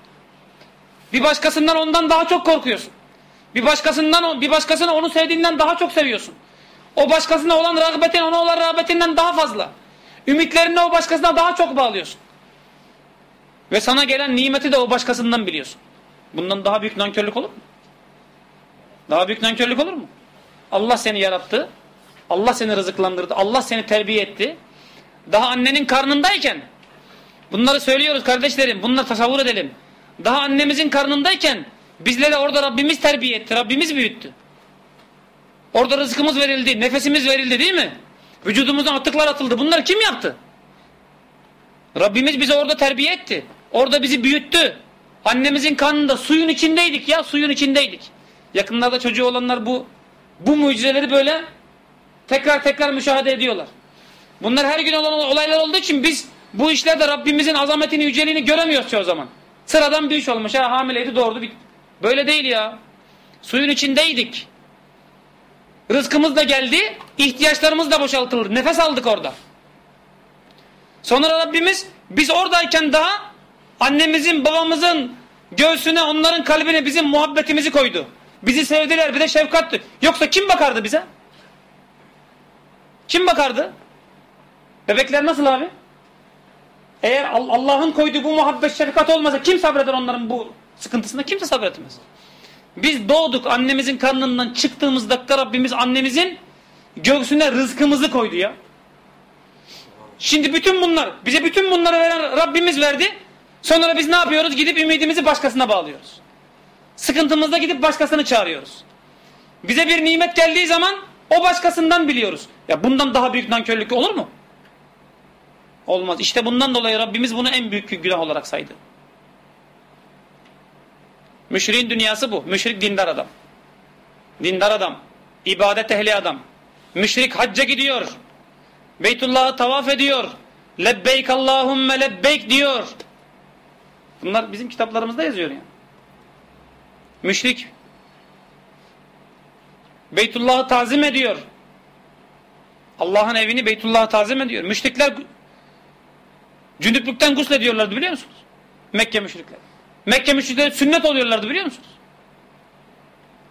Bir başkasından ondan daha çok korkuyorsun. Bir başkasından bir başkasını onu sevdiğinden daha çok seviyorsun. O başkasına olan rağbetin ona olan rağbetinden daha fazla. Ümitlerini o başkasına daha çok bağlıyorsun. Ve sana gelen nimeti de o başkasından biliyorsun. Bundan daha büyük nankörlük olur mu? Daha büyük nankörlük olur mu? Allah seni yarattı. Allah seni rızıklandırdı. Allah seni terbiye etti. Daha annenin karnındayken bunları söylüyoruz kardeşlerim. Bunları tasavvur edelim. Daha annemizin karnındayken bizlere orada Rabbimiz terbiye etti. Rabbimiz büyüttü. Orada rızkımız verildi. Nefesimiz verildi değil mi? Vücudumuzdan atıklar atıldı. Bunları kim yaptı? Rabbimiz bizi orada terbiye etti. Orada bizi büyüttü. Annemizin kanında suyun içindeydik ya suyun içindeydik. Yakınlarda çocuğu olanlar bu bu mucizeleri böyle tekrar tekrar müşahede ediyorlar. Bunlar her gün olan olaylar olduğu için biz bu işlerde Rabbimizin azametini, yüceliğini göremiyoruz çoğu zaman. Sıradan bir iş olmuş. Ha hamileydi doğurdu. Böyle değil ya. Suyun içindeydik. Rızkımız da geldi. ihtiyaçlarımız da boşaltıldı. Nefes aldık orada. Sonra Rabbimiz biz oradayken daha annemizin babamızın göğsüne onların kalbine bizim muhabbetimizi koydu. Bizi sevdiler bir de şefkattı. Yoksa kim bakardı bize? Kim bakardı? Bebekler nasıl abi? Eğer Allah'ın koyduğu bu muhabbet şefkat olmasa kim sabreder onların bu sıkıntısında? Kimse sabretmez. Biz doğduk annemizin karnından çıktığımız dakika Rabbimiz annemizin göğsüne rızkımızı koydu ya. Şimdi bütün bunlar, bize bütün bunları veren Rabbimiz verdi. Sonra biz ne yapıyoruz? Gidip ümidimizi başkasına bağlıyoruz. Sıkıntımızda gidip başkasını çağırıyoruz. Bize bir nimet geldiği zaman o başkasından biliyoruz. Ya bundan daha büyük nankörlük olur mu? Olmaz. İşte bundan dolayı Rabbimiz bunu en büyük günah olarak saydı. Müşriğin dünyası bu. Müşrik dindar adam. Dindar adam. İbadet ehli adam. Müşrik hacca gidiyor. Beytullah'ı tavaf ediyor. Lebbeyk Allahümme lebbeyk diyor. Bunlar bizim kitaplarımızda yazıyor yani. Müşrik Beytullah'ı tazim ediyor. Allah'ın evini Beytullah'ı tazim ediyor. Müşrikler cünüplükten ediyorlardı biliyor musunuz? Mekke müşrikler. Mekke müşrikleri sünnet oluyorlardı biliyor musunuz?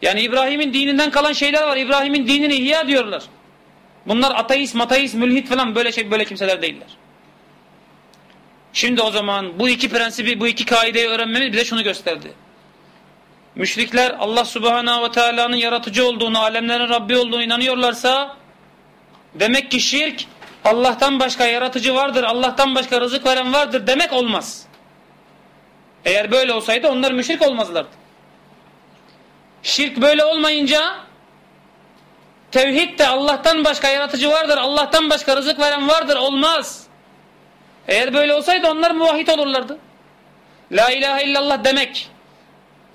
Yani İbrahim'in dininden kalan şeyler var. İbrahim'in dinini ihya diyorlar. Bunlar ateist, mateist, mülhit falan böyle şey böyle kimseler değiller. Şimdi o zaman bu iki prensibi, bu iki kaideyi öğrenmemiz bize şunu gösterdi. Müşrikler Allah Subhanahu ve Teala'nın yaratıcı olduğunu, alemlerin Rabbi olduğunu inanıyorlarsa demek ki şirk Allah'tan başka yaratıcı vardır, Allah'tan başka rızık veren vardır demek olmaz. Eğer böyle olsaydı onlar müşrik olmazlardı. Şirk böyle olmayınca tevhid de Allah'tan başka yaratıcı vardır, Allah'tan başka rızık veren vardır olmaz. Eğer böyle olsaydı onlar muvahhid olurlardı. La ilahe illallah demek.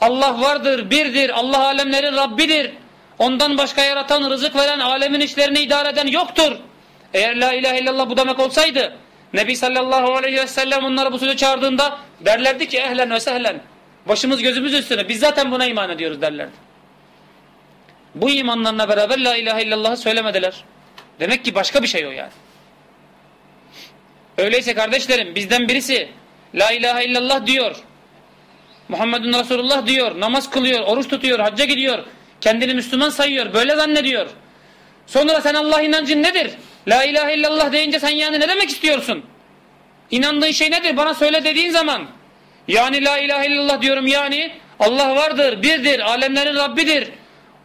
Allah vardır, birdir, Allah alemlerin Rabbidir. Ondan başka yaratan, rızık veren, alemin işlerini idare eden yoktur. Eğer la ilahe illallah bu demek olsaydı, Nebi sallallahu aleyhi ve sellem onları bu sözü çağırdığında derlerdi ki ehlen ve sehlen. Başımız gözümüz üstüne. Biz zaten buna iman ediyoruz derlerdi. Bu imanlarına beraber la ilahe illallah'ı söylemediler. Demek ki başka bir şey o yani. Öyleyse kardeşlerim bizden birisi La ilahe illallah diyor. Muhammedun Resulullah diyor, namaz kılıyor, oruç tutuyor, hacca gidiyor, kendini Müslüman sayıyor, böyle zannediyor. Sonra sen Allah inancın nedir? La ilahe illallah deyince sen yani ne demek istiyorsun? İnandığın şey nedir? Bana söyle dediğin zaman. Yani la ilahe illallah diyorum yani Allah vardır, birdir, alemlerin Rabbidir.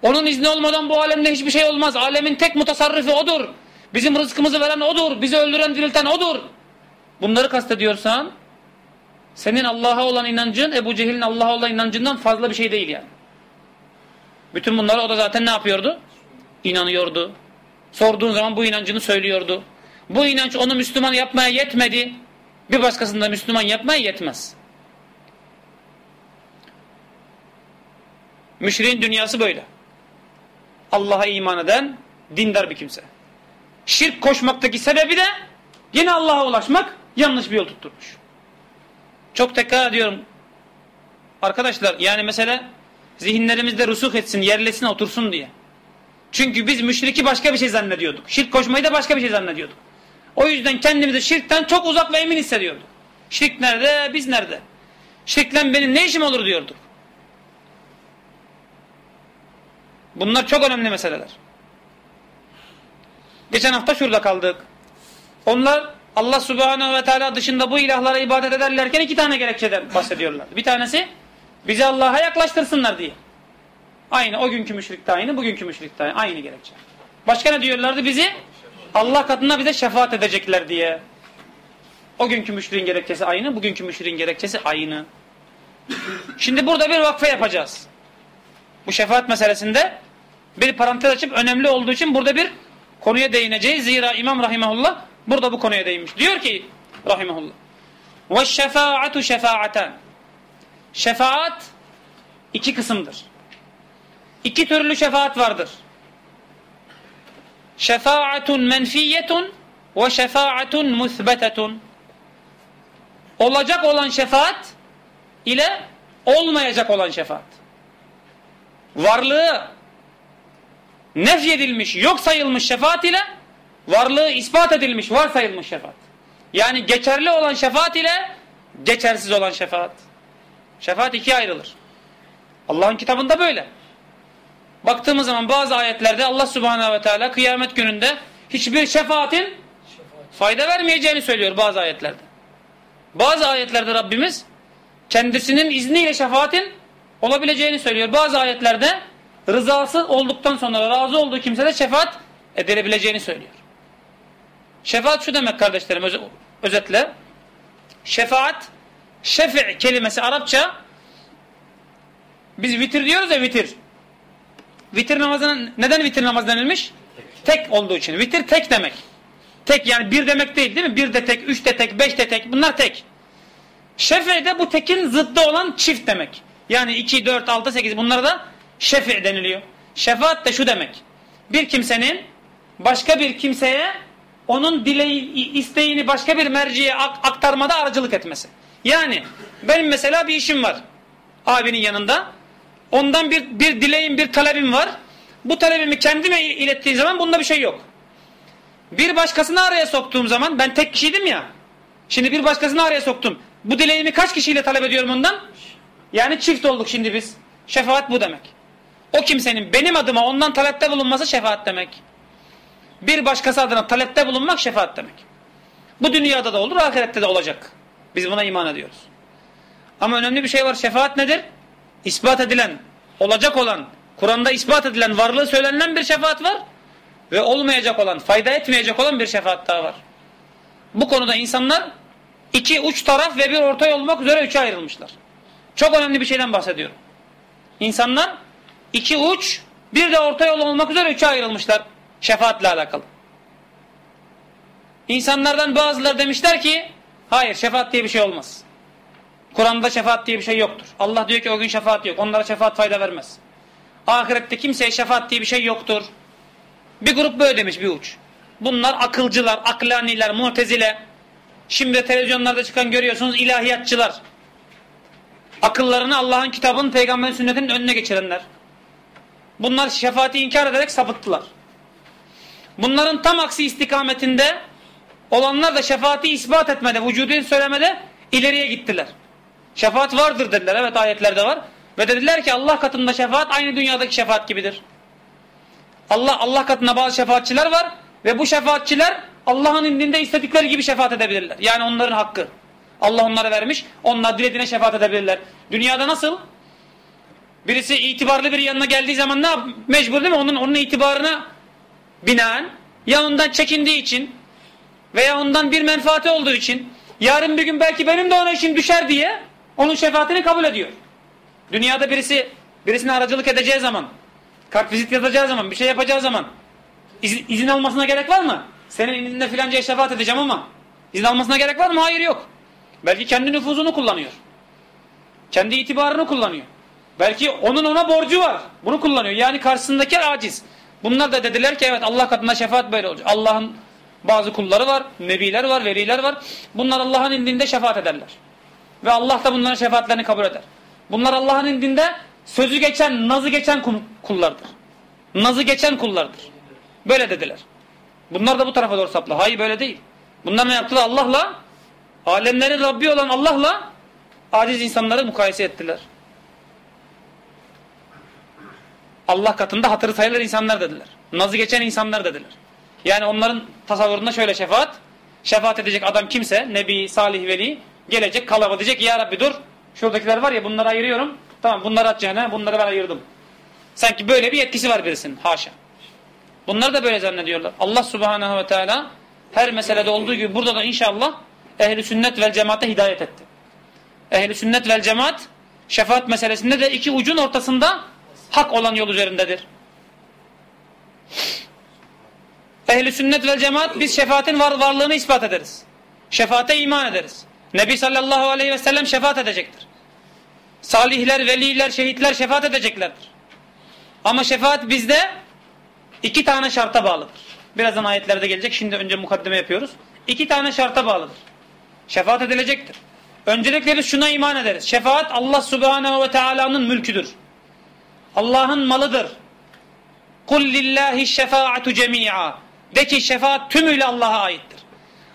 Onun izni olmadan bu alemde hiçbir şey olmaz. Alemin tek mutasarrifi odur. Bizim rızkımızı veren odur. Bizi öldüren, dirilten odur. Bunları kastediyorsan senin Allah'a olan inancın Ebu Cehil'in Allah'a olan inancından fazla bir şey değil yani. Bütün bunları o da zaten ne yapıyordu? İnanıyordu. Sorduğun zaman bu inancını söylüyordu. Bu inanç onu Müslüman yapmaya yetmedi. Bir başkasını da Müslüman yapmaya yetmez. Müşriğin dünyası böyle. Allah'a iman eden dindar bir kimse. Şirk koşmaktaki sebebi de yine Allah'a ulaşmak yanlış bir yol tutturmuş. Çok tekrar ediyorum. Arkadaşlar yani mesela zihinlerimizde rusuh etsin, yerlesin, otursun diye. Çünkü biz müşriki başka bir şey zannediyorduk. Şirk koşmayı da başka bir şey zannediyorduk. O yüzden kendimizi şirkten çok uzak ve emin hissediyorduk. Şirk nerede, biz nerede? Şirkten benim ne işim olur diyorduk. Bunlar çok önemli meseleler. Geçen hafta şurada kaldık. Onlar Allah subhanehu ve teala dışında bu ilahlara ibadet ederlerken iki tane gerekçeden bahsediyorlar. Bir tanesi bizi Allah'a yaklaştırsınlar diye. Aynı o günkü müşrik de aynı, bugünkü müşrik de aynı. Aynı gerekçe. Başka ne diyorlardı? Bizi Allah katında bize şefaat edecekler diye. O günkü müşriğin gerekçesi aynı, bugünkü müşriğin gerekçesi aynı. Şimdi burada bir vakfe yapacağız. Bu şefaat meselesinde bir parantez açıp önemli olduğu için burada bir konuya değineceğiz. Zira İmam Rahimahullah burada bu konuya değinmiş. Diyor ki Rahimahullah şefaatu şefaatan şefaat iki kısımdır. İki türlü şefaat vardır. Şefaatun menfiyetun ve şefaatun musbetetun. Olacak olan şefaat ile olmayacak olan şefaat. Varlığı nefyedilmiş, yok sayılmış şefaat ile varlığı ispat edilmiş, var sayılmış şefaat. Yani geçerli olan şefaat ile geçersiz olan şefaat. Şefaat ikiye ayrılır. Allah'ın kitabında böyle. Baktığımız zaman bazı ayetlerde Allah subhanehu ve teala kıyamet gününde hiçbir şefaatin fayda vermeyeceğini söylüyor bazı ayetlerde. Bazı ayetlerde Rabbimiz kendisinin izniyle şefaatin olabileceğini söylüyor. Bazı ayetlerde rızası olduktan sonra razı olduğu kimsede şefaat edilebileceğini söylüyor. Şefaat şu demek kardeşlerim öz özetle. Şefaat, şefi kelimesi Arapça biz vitir diyoruz ya vitir. Vitir namazına neden vitir namaz denilmiş? Tek olduğu için. Vitir tek demek. Tek yani bir demek değil değil mi? Bir de tek, üç de tek, beş de tek. Bunlar tek. Şefi de bu tekin zıddı olan çift demek. Yani iki, dört, altı, sekiz bunlara da şefi deniliyor. Şefaat de şu demek. Bir kimsenin başka bir kimseye onun dileği, isteğini başka bir merciye aktarmada aracılık etmesi. Yani benim mesela bir işim var. Abinin yanında. Ondan bir, bir dileğim, bir talebim var. Bu talebimi kendime ilettiği zaman bunda bir şey yok. Bir başkasını araya soktuğum zaman ben tek kişiydim ya. Şimdi bir başkasını araya soktum. Bu dileğimi kaç kişiyle talep ediyorum ondan? Yani çift olduk şimdi biz. Şefaat bu demek. O kimsenin benim adıma ondan talepte bulunması şefaat demek. Bir başkası adına talepte bulunmak şefaat demek. Bu dünyada da olur, ahirette de olacak. Biz buna iman ediyoruz. Ama önemli bir şey var. Şefaat nedir? İspat edilen, olacak olan, Kur'an'da ispat edilen, varlığı söylenen bir şefaat var. Ve olmayacak olan, fayda etmeyecek olan bir şefaat daha var. Bu konuda insanlar iki uç taraf ve bir orta yol olmak üzere üçe ayrılmışlar. Çok önemli bir şeyden bahsediyorum. İnsanlar iki uç, bir de orta yol olmak üzere üçe ayrılmışlar şefaatle alakalı. İnsanlardan bazıları demişler ki, hayır şefaat diye bir şey olmaz. Kur'an'da şefaat diye bir şey yoktur. Allah diyor ki o gün şefaat yok. Onlara şefaat fayda vermez. Ahirette kimseye şefaat diye bir şey yoktur. Bir grup böyle demiş bir uç. Bunlar akılcılar, aklaniler, mutezile. Şimdi televizyonlarda çıkan görüyorsunuz ilahiyatçılar. Akıllarını Allah'ın kitabının, peygamberin sünnetinin önüne geçirenler. Bunlar şefaati inkar ederek sapıttılar. Bunların tam aksi istikametinde olanlar da şefaati ispat etmede, vücudun söylemede ileriye gittiler. Şefaat vardır dediler. Evet ayetlerde var. Ve dediler ki Allah katında şefaat aynı dünyadaki şefaat gibidir. Allah Allah katında bazı şefaatçiler var ve bu şefaatçiler Allah'ın indinde istedikleri gibi şefaat edebilirler. Yani onların hakkı. Allah onlara vermiş. Onlar dilediğine şefaat edebilirler. Dünyada nasıl? Birisi itibarlı bir yanına geldiği zaman ne yap? Mecbur değil mi? Onun, onun itibarına binaen ya ondan çekindiği için veya ondan bir menfaati olduğu için yarın bir gün belki benim de ona işim düşer diye onun şefaatini kabul ediyor. Dünyada birisi birisine aracılık edeceği zaman kartvizit yazacağı zaman bir şey yapacağı zaman izin, izin almasına gerek var mı? Senin izninde filancaya şefaat edeceğim ama izin almasına gerek var mı? Hayır yok. Belki kendi nüfuzunu kullanıyor. Kendi itibarını kullanıyor. Belki onun ona borcu var. Bunu kullanıyor. Yani karşısındaki aciz. Bunlar da dediler ki evet Allah katında şefaat böyle olacak. Allah'ın bazı kulları var, nebiler var, veliler var. Bunlar Allah'ın indinde şefaat ederler. Ve Allah da bunların şefaatlerini kabul eder. Bunlar Allah'ın indinde sözü geçen, nazı geçen kullardır. Nazı geçen kullardır. Böyle dediler. Bunlar da bu tarafa doğru saplı. Hayır böyle değil. Bunlar ne yaptılar? Allah'la, alemlerin Rabbi olan Allah'la aciz insanları mukayese ettiler. Allah katında hatırı sayılır insanlar dediler. Nazı geçen insanlar dediler. Yani onların tasavvurunda şöyle şefaat. Şefaat edecek adam kimse, Nebi, Salih, Veli gelecek kalaba diyecek ya Rabbi dur. Şuradakiler var ya bunları ayırıyorum. Tamam bunları at bunları ben ayırdım. Sanki böyle bir yetkisi var birisinin. Haşa. Bunlar da böyle zannediyorlar. Allah subhanehu ve teala her meselede olduğu gibi burada da inşallah ehli sünnet vel cemaate hidayet etti. Ehli sünnet vel cemaat şefaat meselesinde de iki ucun ortasında hak olan yol üzerindedir. Ehli sünnet vel cemaat biz şefaatin var, varlığını ispat ederiz. Şefaate iman ederiz. Nebi sallallahu aleyhi ve sellem şefaat edecektir. Salihler, veliler, şehitler şefaat edeceklerdir. Ama şefaat bizde iki tane şarta bağlıdır. Birazdan ayetlerde gelecek. Şimdi önce mukaddime yapıyoruz. İki tane şarta bağlıdır. Şefaat edilecektir. Öncelikle biz şuna iman ederiz. Şefaat Allah subhanehu ve teala'nın mülküdür. Allah'ın malıdır. Kul lillahi şefaatu cemi'a. De ki şefaat tümüyle Allah'a aittir.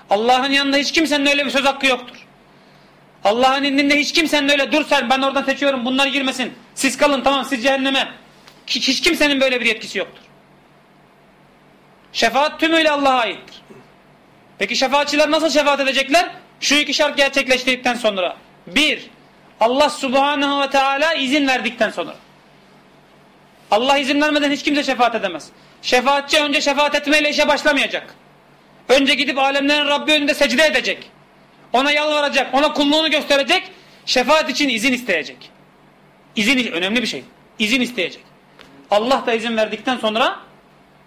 Allah'ın yanında hiç kimsenin öyle bir söz hakkı yoktur. Allah'ın indinde hiç kimsenin öyle dur sen ben oradan seçiyorum bunlar girmesin. Siz kalın tamam siz cehenneme. Hiç, kimsenin böyle bir yetkisi yoktur. Şefaat tümüyle Allah'a aittir. Peki şefaatçiler nasıl şefaat edecekler? Şu iki şart gerçekleştirdikten sonra. Bir, Allah subhanahu ve teala izin verdikten sonra. Allah izin vermeden hiç kimse şefaat edemez. Şefaatçi önce şefaat etmeyle işe başlamayacak. Önce gidip alemlerin Rabbi önünde secde edecek. Ona yalvaracak, ona kulluğunu gösterecek. Şefaat için izin isteyecek. İzin önemli bir şey. İzin isteyecek. Allah da izin verdikten sonra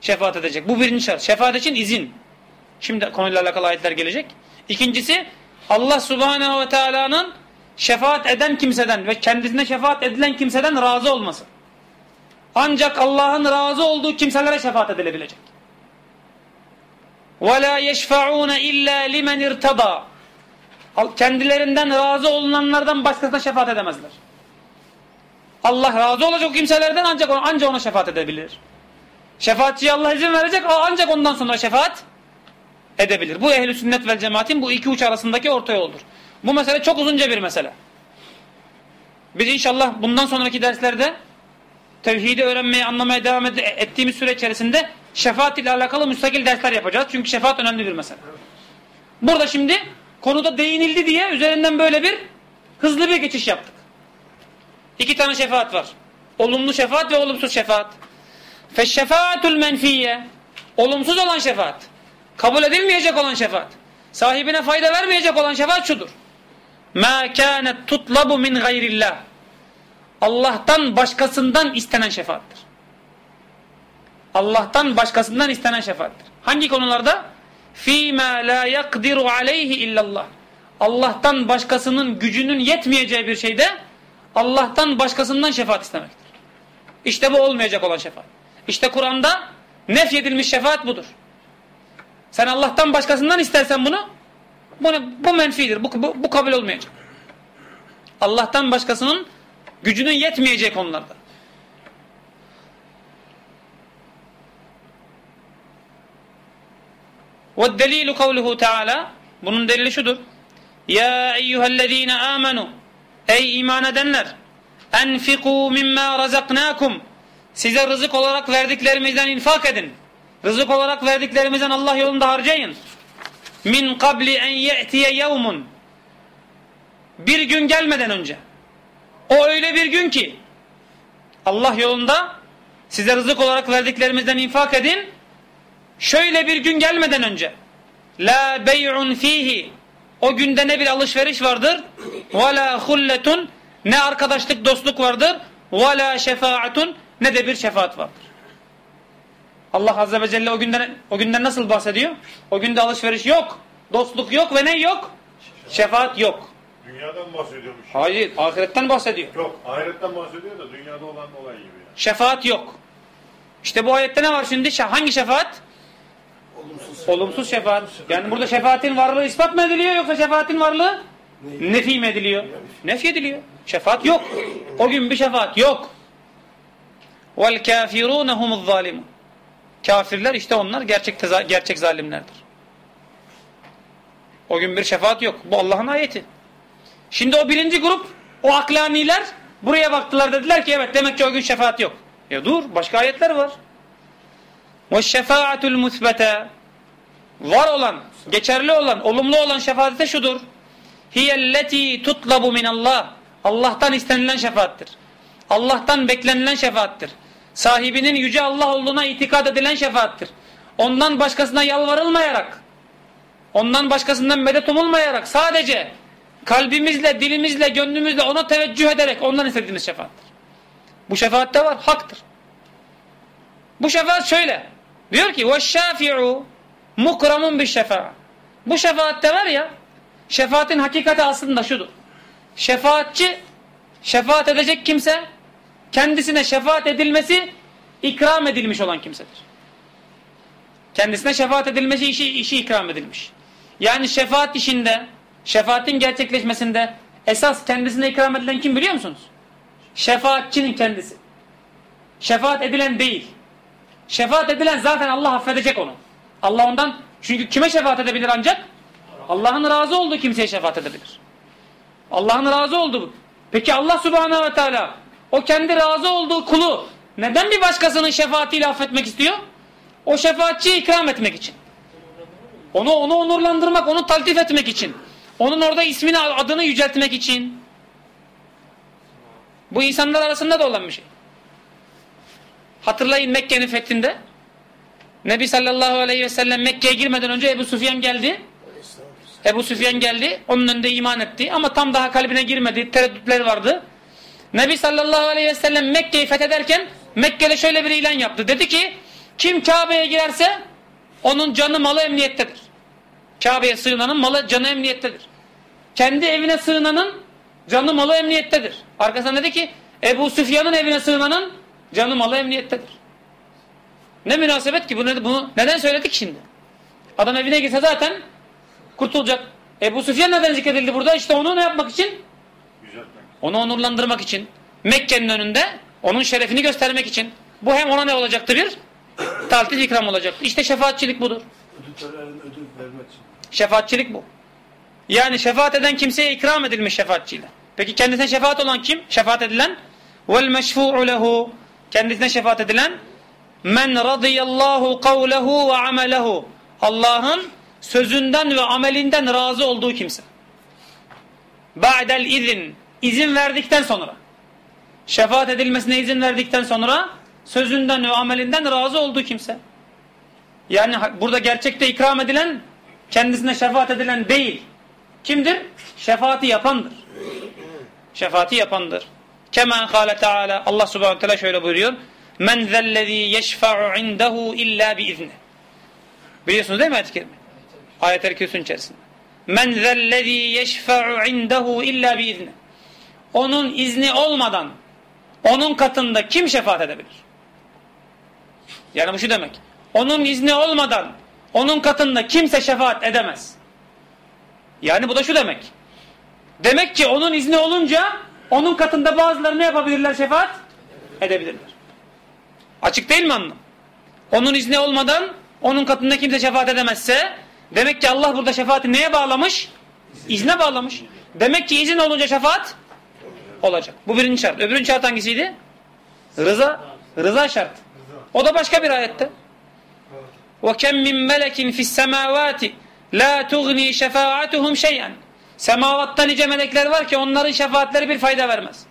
şefaat edecek. Bu birinci şart. Şefaat için izin. Şimdi konuyla alakalı ayetler gelecek. İkincisi Allah subhanehu ve teala'nın şefaat eden kimseden ve kendisine şefaat edilen kimseden razı olması. Ancak Allah'ın razı olduğu kimselere şefaat edilebilecek. وَلَا يَشْفَعُونَ اِلَّا لِمَنْ اِرْتَضَى Kendilerinden razı olunanlardan başkasına şefaat edemezler. Allah razı olacak kimselerden ancak ona, ancak ona şefaat edebilir. Şefaatçiye Allah izin verecek ancak ondan sonra şefaat edebilir. Bu ehli sünnet vel cemaatin bu iki uç arasındaki orta yoldur. Bu mesele çok uzunca bir mesele. Biz inşallah bundan sonraki derslerde tevhidi öğrenmeye, anlamaya devam ettiğimiz süre içerisinde şefaat ile alakalı müstakil dersler yapacağız. Çünkü şefaat önemli bir mesele. Burada şimdi konuda değinildi diye üzerinden böyle bir hızlı bir geçiş yaptık. İki tane şefaat var. Olumlu şefaat ve olumsuz şefaat. Feşşefaatul menfiye. Olumsuz olan şefaat. Kabul edilmeyecek olan şefaat. Sahibine fayda vermeyecek olan şefaat şudur. Ma kânet tutlabu min gayrillah. Allah'tan başkasından istenen şefaattir. Allah'tan başkasından istenen şefaattir. Hangi konularda? Fîmâ lâ yakdiru aleyhi illallah. Allah'tan başkasının gücünün yetmeyeceği bir şeyde Allah'tan başkasından şefaat istemektir. İşte bu olmayacak olan şefaat. İşte Kur'an'da nefyedilmiş şefaat budur. Sen Allah'tan başkasından istersen bunu, bunu bu menfidir. Bu, bu, bu kabul olmayacak. Allah'tan başkasının gücünün yetmeyeceği Ve delilu kavluhu teala bunun delili şudur. Ya eyyühellezine amenu ey iman edenler enfiku mimma razaknakum size rızık olarak verdiklerimizden infak edin. Rızık olarak verdiklerimizden Allah yolunda harcayın. Min kabli en ye'tiye yevmun bir gün gelmeden önce. O öyle bir gün ki Allah yolunda size rızık olarak verdiklerimizden infak edin. Şöyle bir gün gelmeden önce. La bey'un fihi. O günde ne bir alışveriş vardır. Ve la hulletun. Ne arkadaşlık dostluk vardır. Ve la şefaatun. Ne de bir şefaat vardır. Allah Azze ve Celle o günden, o günden nasıl bahsediyor? O günde alışveriş yok. Dostluk yok ve ne yok? Şefaat yok. Dünyadan bahsediyormuş. Hayır, ahiretten bahsediyor. Yok, ahiretten bahsediyor da dünyada olan olay gibi yani. Şefaat yok. İşte bu ayette ne var şimdi? Hangi şefaat? Olumsuz. Şefaat. Yani burada şefaatin varlığı ispat mı ediliyor yoksa şefaatin varlığı nefi mi ediliyor? Nefi ediliyor. Şefaat yok. O gün bir şefaat yok. Vel kafirun humuz zalimun. Kafirler işte onlar gerçek gerçek zalimlerdir. O gün bir şefaat yok. Bu Allah'ın ayeti. Şimdi o birinci grup, o aklaniler buraya baktılar dediler ki evet demek ki o gün şefaat yok. Ya dur başka ayetler var. Ve şefaatul musbete var olan, geçerli olan, olumlu olan şefaate şudur. Hiyelleti tutlabu minallah. Allah'tan istenilen şefaattir. Allah'tan beklenilen şefaattir. Sahibinin yüce Allah olduğuna itikad edilen şefaattir. Ondan başkasına yalvarılmayarak, ondan başkasından medet umulmayarak sadece kalbimizle, dilimizle, gönlümüzle ona teveccüh ederek ondan istediğimiz şefaattir. Bu şefaatte var, haktır. Bu şefaat şöyle. Diyor ki: "Ve'ş-şafi'u mukramun bir şefaat. Bu şefaatte var ya, şefaatin hakikati aslında şudur. Şefaatçi, şefaat edecek kimse, kendisine şefaat edilmesi ikram edilmiş olan kimsedir. Kendisine şefaat edilmesi işi, işi ikram edilmiş. Yani şefaat işinde, şefaatin gerçekleşmesinde esas kendisine ikram edilen kim biliyor musunuz? Şefaatçinin kendisi. Şefaat edilen değil. Şefaat edilen zaten Allah affedecek onu. Allah ondan çünkü kime şefaat edebilir ancak? Allah'ın razı olduğu kimseye şefaat edebilir. Allah'ın razı olduğu. Peki Allah subhanahu ve teala o kendi razı olduğu kulu neden bir başkasının şefaatiyle affetmek istiyor? O şefaatçiyi ikram etmek için. Onu onu onurlandırmak, onu taltif etmek için. Onun orada ismini, adını yüceltmek için. Bu insanlar arasında da olan bir şey. Hatırlayın Mekke'nin fethinde. Nebi sallallahu aleyhi ve sellem Mekke'ye girmeden önce Ebu Süfyan geldi. Ebu Süfyan geldi. Onun önünde iman etti. Ama tam daha kalbine girmedi. Tereddütleri vardı. Nebi sallallahu aleyhi ve sellem Mekke'yi fethederken Mekke'de şöyle bir ilan yaptı. Dedi ki kim Kabe'ye girerse onun canı malı emniyettedir. Kabe'ye sığınanın malı canı emniyettedir. Kendi evine sığınanın canı malı emniyettedir. Arkasından dedi ki Ebu Süfyan'ın evine sığınanın canı malı emniyettedir. Ne münasebet ki bunu, bunu neden söyledik şimdi? Adam evine girse zaten kurtulacak. Ebu Süfyan neden zikredildi burada? İşte onu ne yapmak için? Yüceltmek. Onu onurlandırmak için. Mekke'nin önünde onun şerefini göstermek için. Bu hem ona ne olacaktı bir? Taltif ikram olacaktı. İşte şefaatçilik budur. Ödül töreninde ödül vermek için. Şefaatçilik bu. Yani şefaat eden kimseye ikram edilmiş şefaatçiyle. Peki kendisine şefaat olan kim? Şefaat edilen? Vel meşfu'u lehu. Kendisine şefaat edilen men radıyallahu kavlehu ve amelehu. Allah'ın sözünden ve amelinden razı olduğu kimse. Ba'del izin. izin verdikten sonra. Şefaat edilmesine izin verdikten sonra sözünden ve amelinden razı olduğu kimse. Yani burada gerçekte ikram edilen kendisine şefaat edilen değil. Kimdir? Şefaati yapandır. Şefaati yapandır. Kema kâle Teala Allah subhanahu teala şöyle buyuruyor. Men zellezî yeşfa'u indehu illa biizni. Biliyorsunuz değil mi ayet-i kerime? Ayet-i kürsün içerisinde. Men zellezî yeşfa'u indehu illa biizni. Onun izni olmadan onun katında kim şefaat edebilir? Yani bu şu demek. Onun izni olmadan onun katında kimse şefaat edemez. Yani bu da şu demek. Demek ki onun izni olunca onun katında bazıları ne yapabilirler şefaat? Edebilirler. Açık değil mi anlam? Onun izni olmadan onun katında kimse şefaat edemezse demek ki Allah burada şefaati neye bağlamış? İzne bağlamış. Demek ki izin olunca şefaat olacak. Bu birinci şart. Öbürüncü şart hangisiydi? Rıza. Rıza şart. O da başka bir ayette. وَكَمْ مِنْ مَلَكٍ فِي السَّمَاوَاتِ لَا تُغْنِي شَفَاعَتُهُمْ شَيْئًا Semavatta nice melekler var ki onların şefaatleri bir fayda vermez.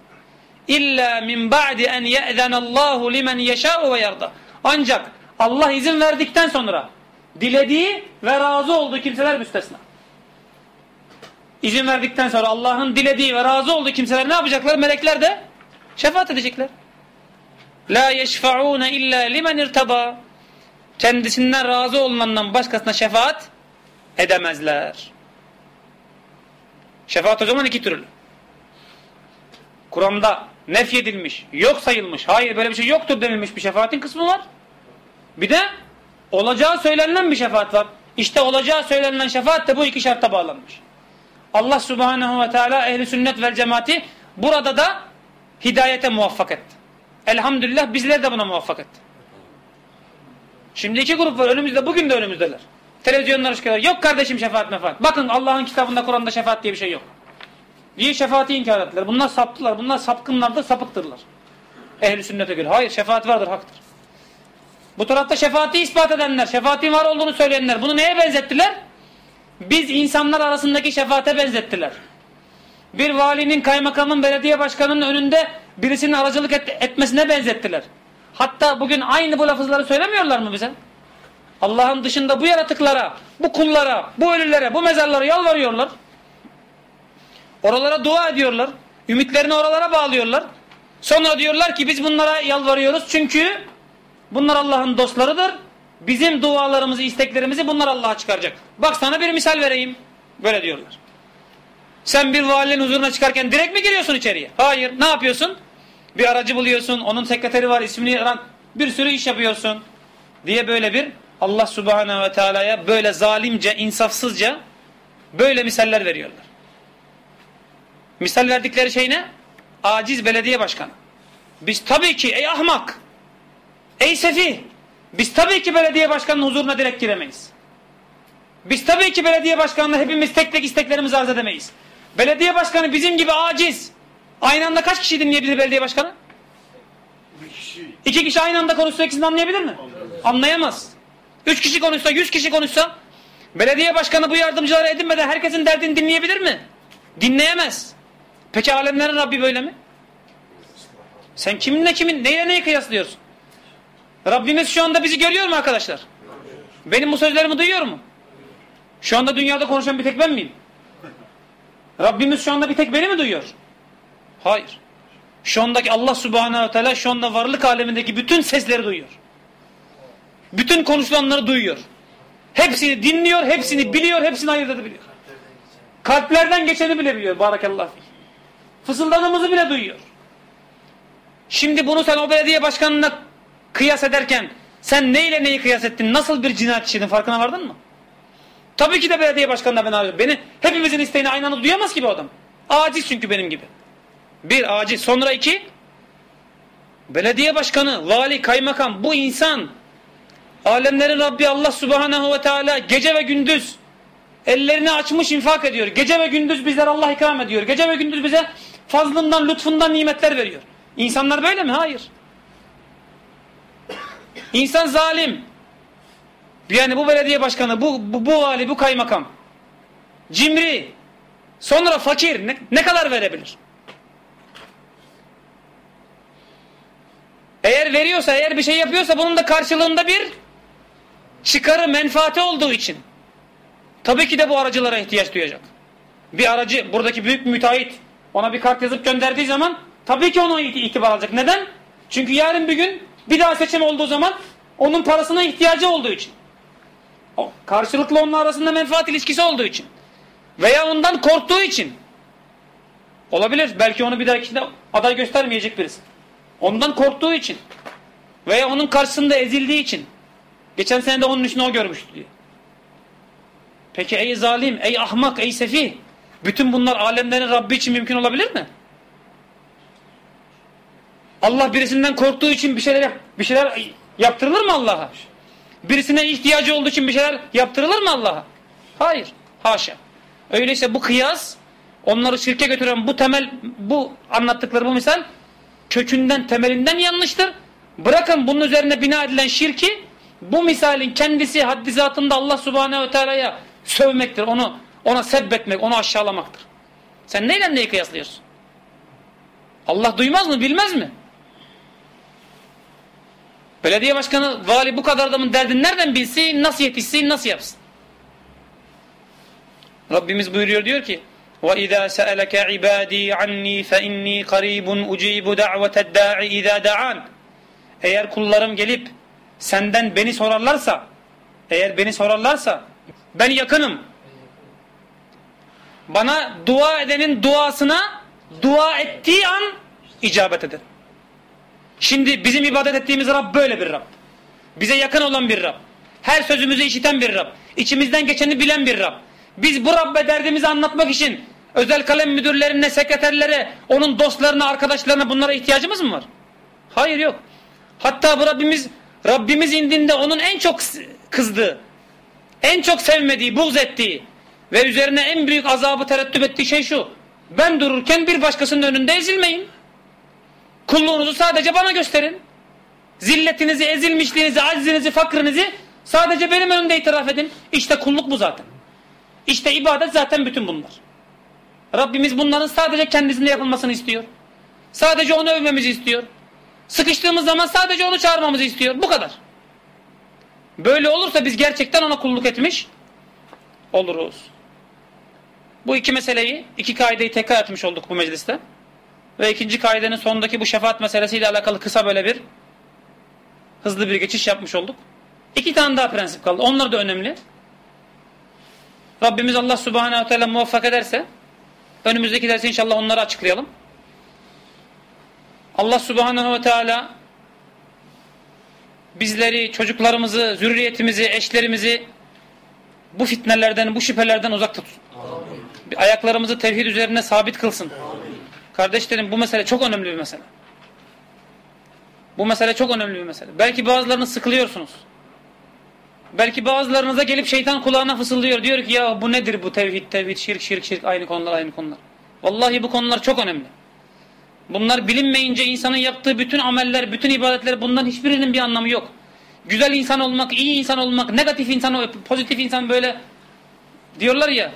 İlla min ba'di en ye'zenallahu limen yeşâ'u ve yarda. Ancak Allah izin verdikten sonra dilediği ve razı olduğu kimseler müstesna. İzin verdikten sonra Allah'ın dilediği ve razı olduğu kimseler ne yapacaklar? Melekler de şefaat edecekler. La yeşfa'ûne illa limen irtaba. Kendisinden razı olunandan başkasına şefaat edemezler. Şefaat o zaman iki türlü. Kur'an'da nefyedilmiş, yok sayılmış, hayır böyle bir şey yoktur denilmiş bir şefaatin kısmı var. Bir de olacağı söylenilen bir şefaat var. İşte olacağı söylenilen şefaat de bu iki şarta bağlanmış. Allah subhanehu ve teala ehli sünnet vel cemaati burada da hidayete muvaffak etti. Elhamdülillah bizleri de buna muvaffak etti. Şimdi iki grup var önümüzde bugün de önümüzdeler. Televizyonlara çıkıyorlar. Yok kardeşim şefaat mefaat. Bakın Allah'ın kitabında Kur'an'da şefaat diye bir şey yok. Diye şefaati inkar ettiler. Bunlar saptılar. Bunlar sapkınlardır, sapıktırlar. Ehli sünnete göre. Hayır şefaat vardır, haktır. Bu tarafta şefaati ispat edenler, şefaatin var olduğunu söyleyenler bunu neye benzettiler? Biz insanlar arasındaki şefaate benzettiler. Bir valinin, kaymakamın, belediye başkanının önünde birisinin aracılık et, etmesine benzettiler. Hatta bugün aynı bu lafızları söylemiyorlar mı bize? Allah'ın dışında bu yaratıklara, bu kullara, bu ölülere, bu mezarlara yalvarıyorlar. Oralara dua ediyorlar. Ümitlerini oralara bağlıyorlar. Sonra diyorlar ki biz bunlara yalvarıyoruz çünkü bunlar Allah'ın dostlarıdır. Bizim dualarımızı, isteklerimizi bunlar Allah'a çıkaracak. Bak sana bir misal vereyim. Böyle diyorlar. Sen bir valinin huzuruna çıkarken direkt mi giriyorsun içeriye? Hayır. Ne yapıyorsun? Bir aracı buluyorsun. Onun sekreteri var. ismini aran. Bir sürü iş yapıyorsun. Diye böyle bir Allah subhanehu ve teala'ya böyle zalimce, insafsızca böyle misaller veriyorlar. Misal verdikleri şey ne? Aciz belediye başkanı. Biz tabii ki ey ahmak, ey sefih, biz tabii ki belediye başkanının huzuruna direkt giremeyiz. Biz tabii ki belediye başkanına hepimiz tek tek isteklerimizi arz edemeyiz. Belediye başkanı bizim gibi aciz. Aynı anda kaç kişi dinleyebilir belediye başkanı? Bir kişi İki kişi aynı anda konuşsa ikisini anlayabilir mi? Anlayamaz. Üç kişi konuşsa, yüz kişi konuşsa belediye başkanı bu yardımcıları edinmeden herkesin derdini dinleyebilir mi? Dinleyemez. Peki alemlerin Rabbi böyle mi? Sen kiminle kimin, neyle neyi kıyaslıyorsun? Rabbimiz şu anda bizi görüyor mu arkadaşlar? Benim bu sözlerimi duyuyor mu? Şu anda dünyada konuşan bir tek ben miyim? Rabbimiz şu anda bir tek beni mi duyuyor? Hayır. Şu andaki Allah subhanehu teala şu anda varlık alemindeki bütün sesleri duyuyor. Bütün konuşulanları duyuyor. Hepsini dinliyor, hepsini biliyor, hepsini ayırt edebiliyor. Kalplerden geçeni bile biliyor. Barakallahu fik. Fısıldadığımızı bile duyuyor. Şimdi bunu sen o belediye başkanına kıyas ederken sen neyle neyi kıyas ettin? Nasıl bir cinayet işledin farkına vardın mı? Tabii ki de belediye başkanına ben arıyorum. Beni hepimizin isteğini aynı anda duyamaz ki bu adam. Aciz çünkü benim gibi. Bir aciz. Sonra iki belediye başkanı, vali, kaymakam bu insan alemlerin Rabbi Allah subhanehu ve teala gece ve gündüz ellerini açmış infak ediyor. Gece ve gündüz bizler Allah ikram ediyor. Gece ve gündüz bize fazlından, lütfundan nimetler veriyor. İnsanlar böyle mi? Hayır. İnsan zalim. Yani bu belediye başkanı, bu, bu, bu vali, bu kaymakam. Cimri. Sonra fakir. Ne, ne kadar verebilir? Eğer veriyorsa, eğer bir şey yapıyorsa bunun da karşılığında bir çıkarı, menfaati olduğu için. Tabii ki de bu aracılara ihtiyaç duyacak. Bir aracı, buradaki büyük müteahhit ona bir kart yazıp gönderdiği zaman tabii ki ona itibar alacak. Neden? Çünkü yarın bir gün bir daha seçim olduğu zaman onun parasına ihtiyacı olduğu için. O, karşılıklı onun arasında menfaat ilişkisi olduğu için. Veya ondan korktuğu için. Olabilir. Belki onu bir dahakinde aday göstermeyecek birisi. Ondan korktuğu için. Veya onun karşısında ezildiği için. Geçen sene de onun üstüne o görmüştü diye. Peki ey zalim, ey ahmak, ey sefih. Bütün bunlar alemlerin Rabbi için mümkün olabilir mi? Allah birisinden korktuğu için bir şeyler bir şeyler yaptırılır mı Allah'a? Birisine ihtiyacı olduğu için bir şeyler yaptırılır mı Allah'a? Hayır. Haşa. Öyleyse bu kıyas onları şirke götüren bu temel, bu anlattıkları bu misal kökünden, temelinden yanlıştır. Bırakın bunun üzerine bina edilen şirki bu misalin kendisi haddizatında Allah subhanehu ve teala'ya sövmektir. Onu ona sebbetmek, onu aşağılamaktır. Sen neyle neyi kıyaslıyorsun? Allah duymaz mı, bilmez mi? Belediye başkanı, vali bu kadar adamın derdini nereden bilsin, nasıl yetişsin, nasıl yapsın? Rabbimiz buyuruyor diyor ki وَإِذَا سَأَلَكَ عِبَادِي عَنِّي فَإِنِّي قَرِيبٌ اُجِيبُ دَعْوَةَ الدَّاعِ اِذَا دَعَانِ Eğer kullarım gelip senden beni sorarlarsa, eğer beni sorarlarsa ben yakınım. bana dua edenin duasına dua ettiği an icabet eder. Şimdi bizim ibadet ettiğimiz Rab böyle bir Rab. Bize yakın olan bir Rab. Her sözümüzü işiten bir Rab. İçimizden geçeni bilen bir Rab. Biz bu Rabbe derdimizi anlatmak için özel kalem müdürlerine, sekreterlere, onun dostlarına, arkadaşlarına bunlara ihtiyacımız mı var? Hayır yok. Hatta bu Rabbimiz Rabbimiz indinde onun en çok kızdığı, en çok sevmediği, buğz ettiği ve üzerine en büyük azabı terettüp ettiği şey şu. Ben dururken bir başkasının önünde ezilmeyin. Kulluğunuzu sadece bana gösterin. Zilletinizi, ezilmişliğinizi, aczinizi, fakrinizi sadece benim önümde itiraf edin. İşte kulluk bu zaten. İşte ibadet zaten bütün bunlar. Rabbimiz bunların sadece kendisinde yapılmasını istiyor. Sadece onu övmemizi istiyor. Sıkıştığımız zaman sadece onu çağırmamızı istiyor. Bu kadar. Böyle olursa biz gerçekten ona kulluk etmiş oluruz. Bu iki meseleyi, iki kaideyi tekrar etmiş olduk bu mecliste. Ve ikinci kaidenin sonundaki bu şefaat meselesiyle alakalı kısa böyle bir hızlı bir geçiş yapmış olduk. İki tane daha prensip kaldı. Onlar da önemli. Rabbimiz Allah Subhanahu ve Teala muvaffak ederse önümüzdeki dersi inşallah onları açıklayalım. Allah Subhanahu ve Teala bizleri, çocuklarımızı, zürriyetimizi, eşlerimizi bu fitnelerden, bu şüphelerden uzak tutsun. Ayaklarımızı tevhid üzerine sabit kılsın. Kardeşlerim bu mesele çok önemli bir mesele. Bu mesele çok önemli bir mesele. Belki bazılarını sıkılıyorsunuz. Belki bazılarınıza gelip şeytan kulağına fısıldıyor. Diyor ki ya bu nedir bu tevhid, tevhid, şirk, şirk, şirk aynı konular, aynı konular. Vallahi bu konular çok önemli. Bunlar bilinmeyince insanın yaptığı bütün ameller, bütün ibadetler bundan hiçbirinin bir anlamı yok. Güzel insan olmak, iyi insan olmak, negatif insan, pozitif insan böyle diyorlar ya.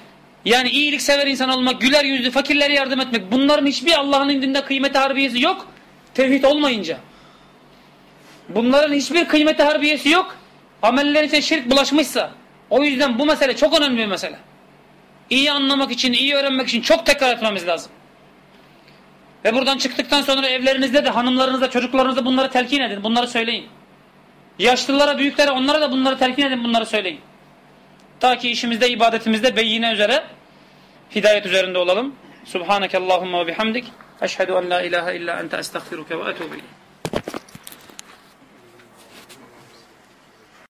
Yani iyilik sever insan olmak, güler yüzlü, fakirlere yardım etmek. Bunların hiçbir Allah'ın indinde kıymeti harbiyesi yok. Tevhid olmayınca. Bunların hiçbir kıymeti harbiyesi yok. Ameller ise şirk bulaşmışsa. O yüzden bu mesele çok önemli bir mesele. İyi anlamak için, iyi öğrenmek için çok tekrar etmemiz lazım. Ve buradan çıktıktan sonra evlerinizde de hanımlarınızda, çocuklarınızda bunları telkin edin. Bunları söyleyin. Yaşlılara, büyüklere onlara da bunları telkin edin. Bunları söyleyin. Ta ki işimizde, ibadetimizde beyine üzere, hidayet üzerinde olalım. Subhaneke Allahumma ve bihamdik. Eşhedü en la ilahe illa ente estağfiruke ve etubu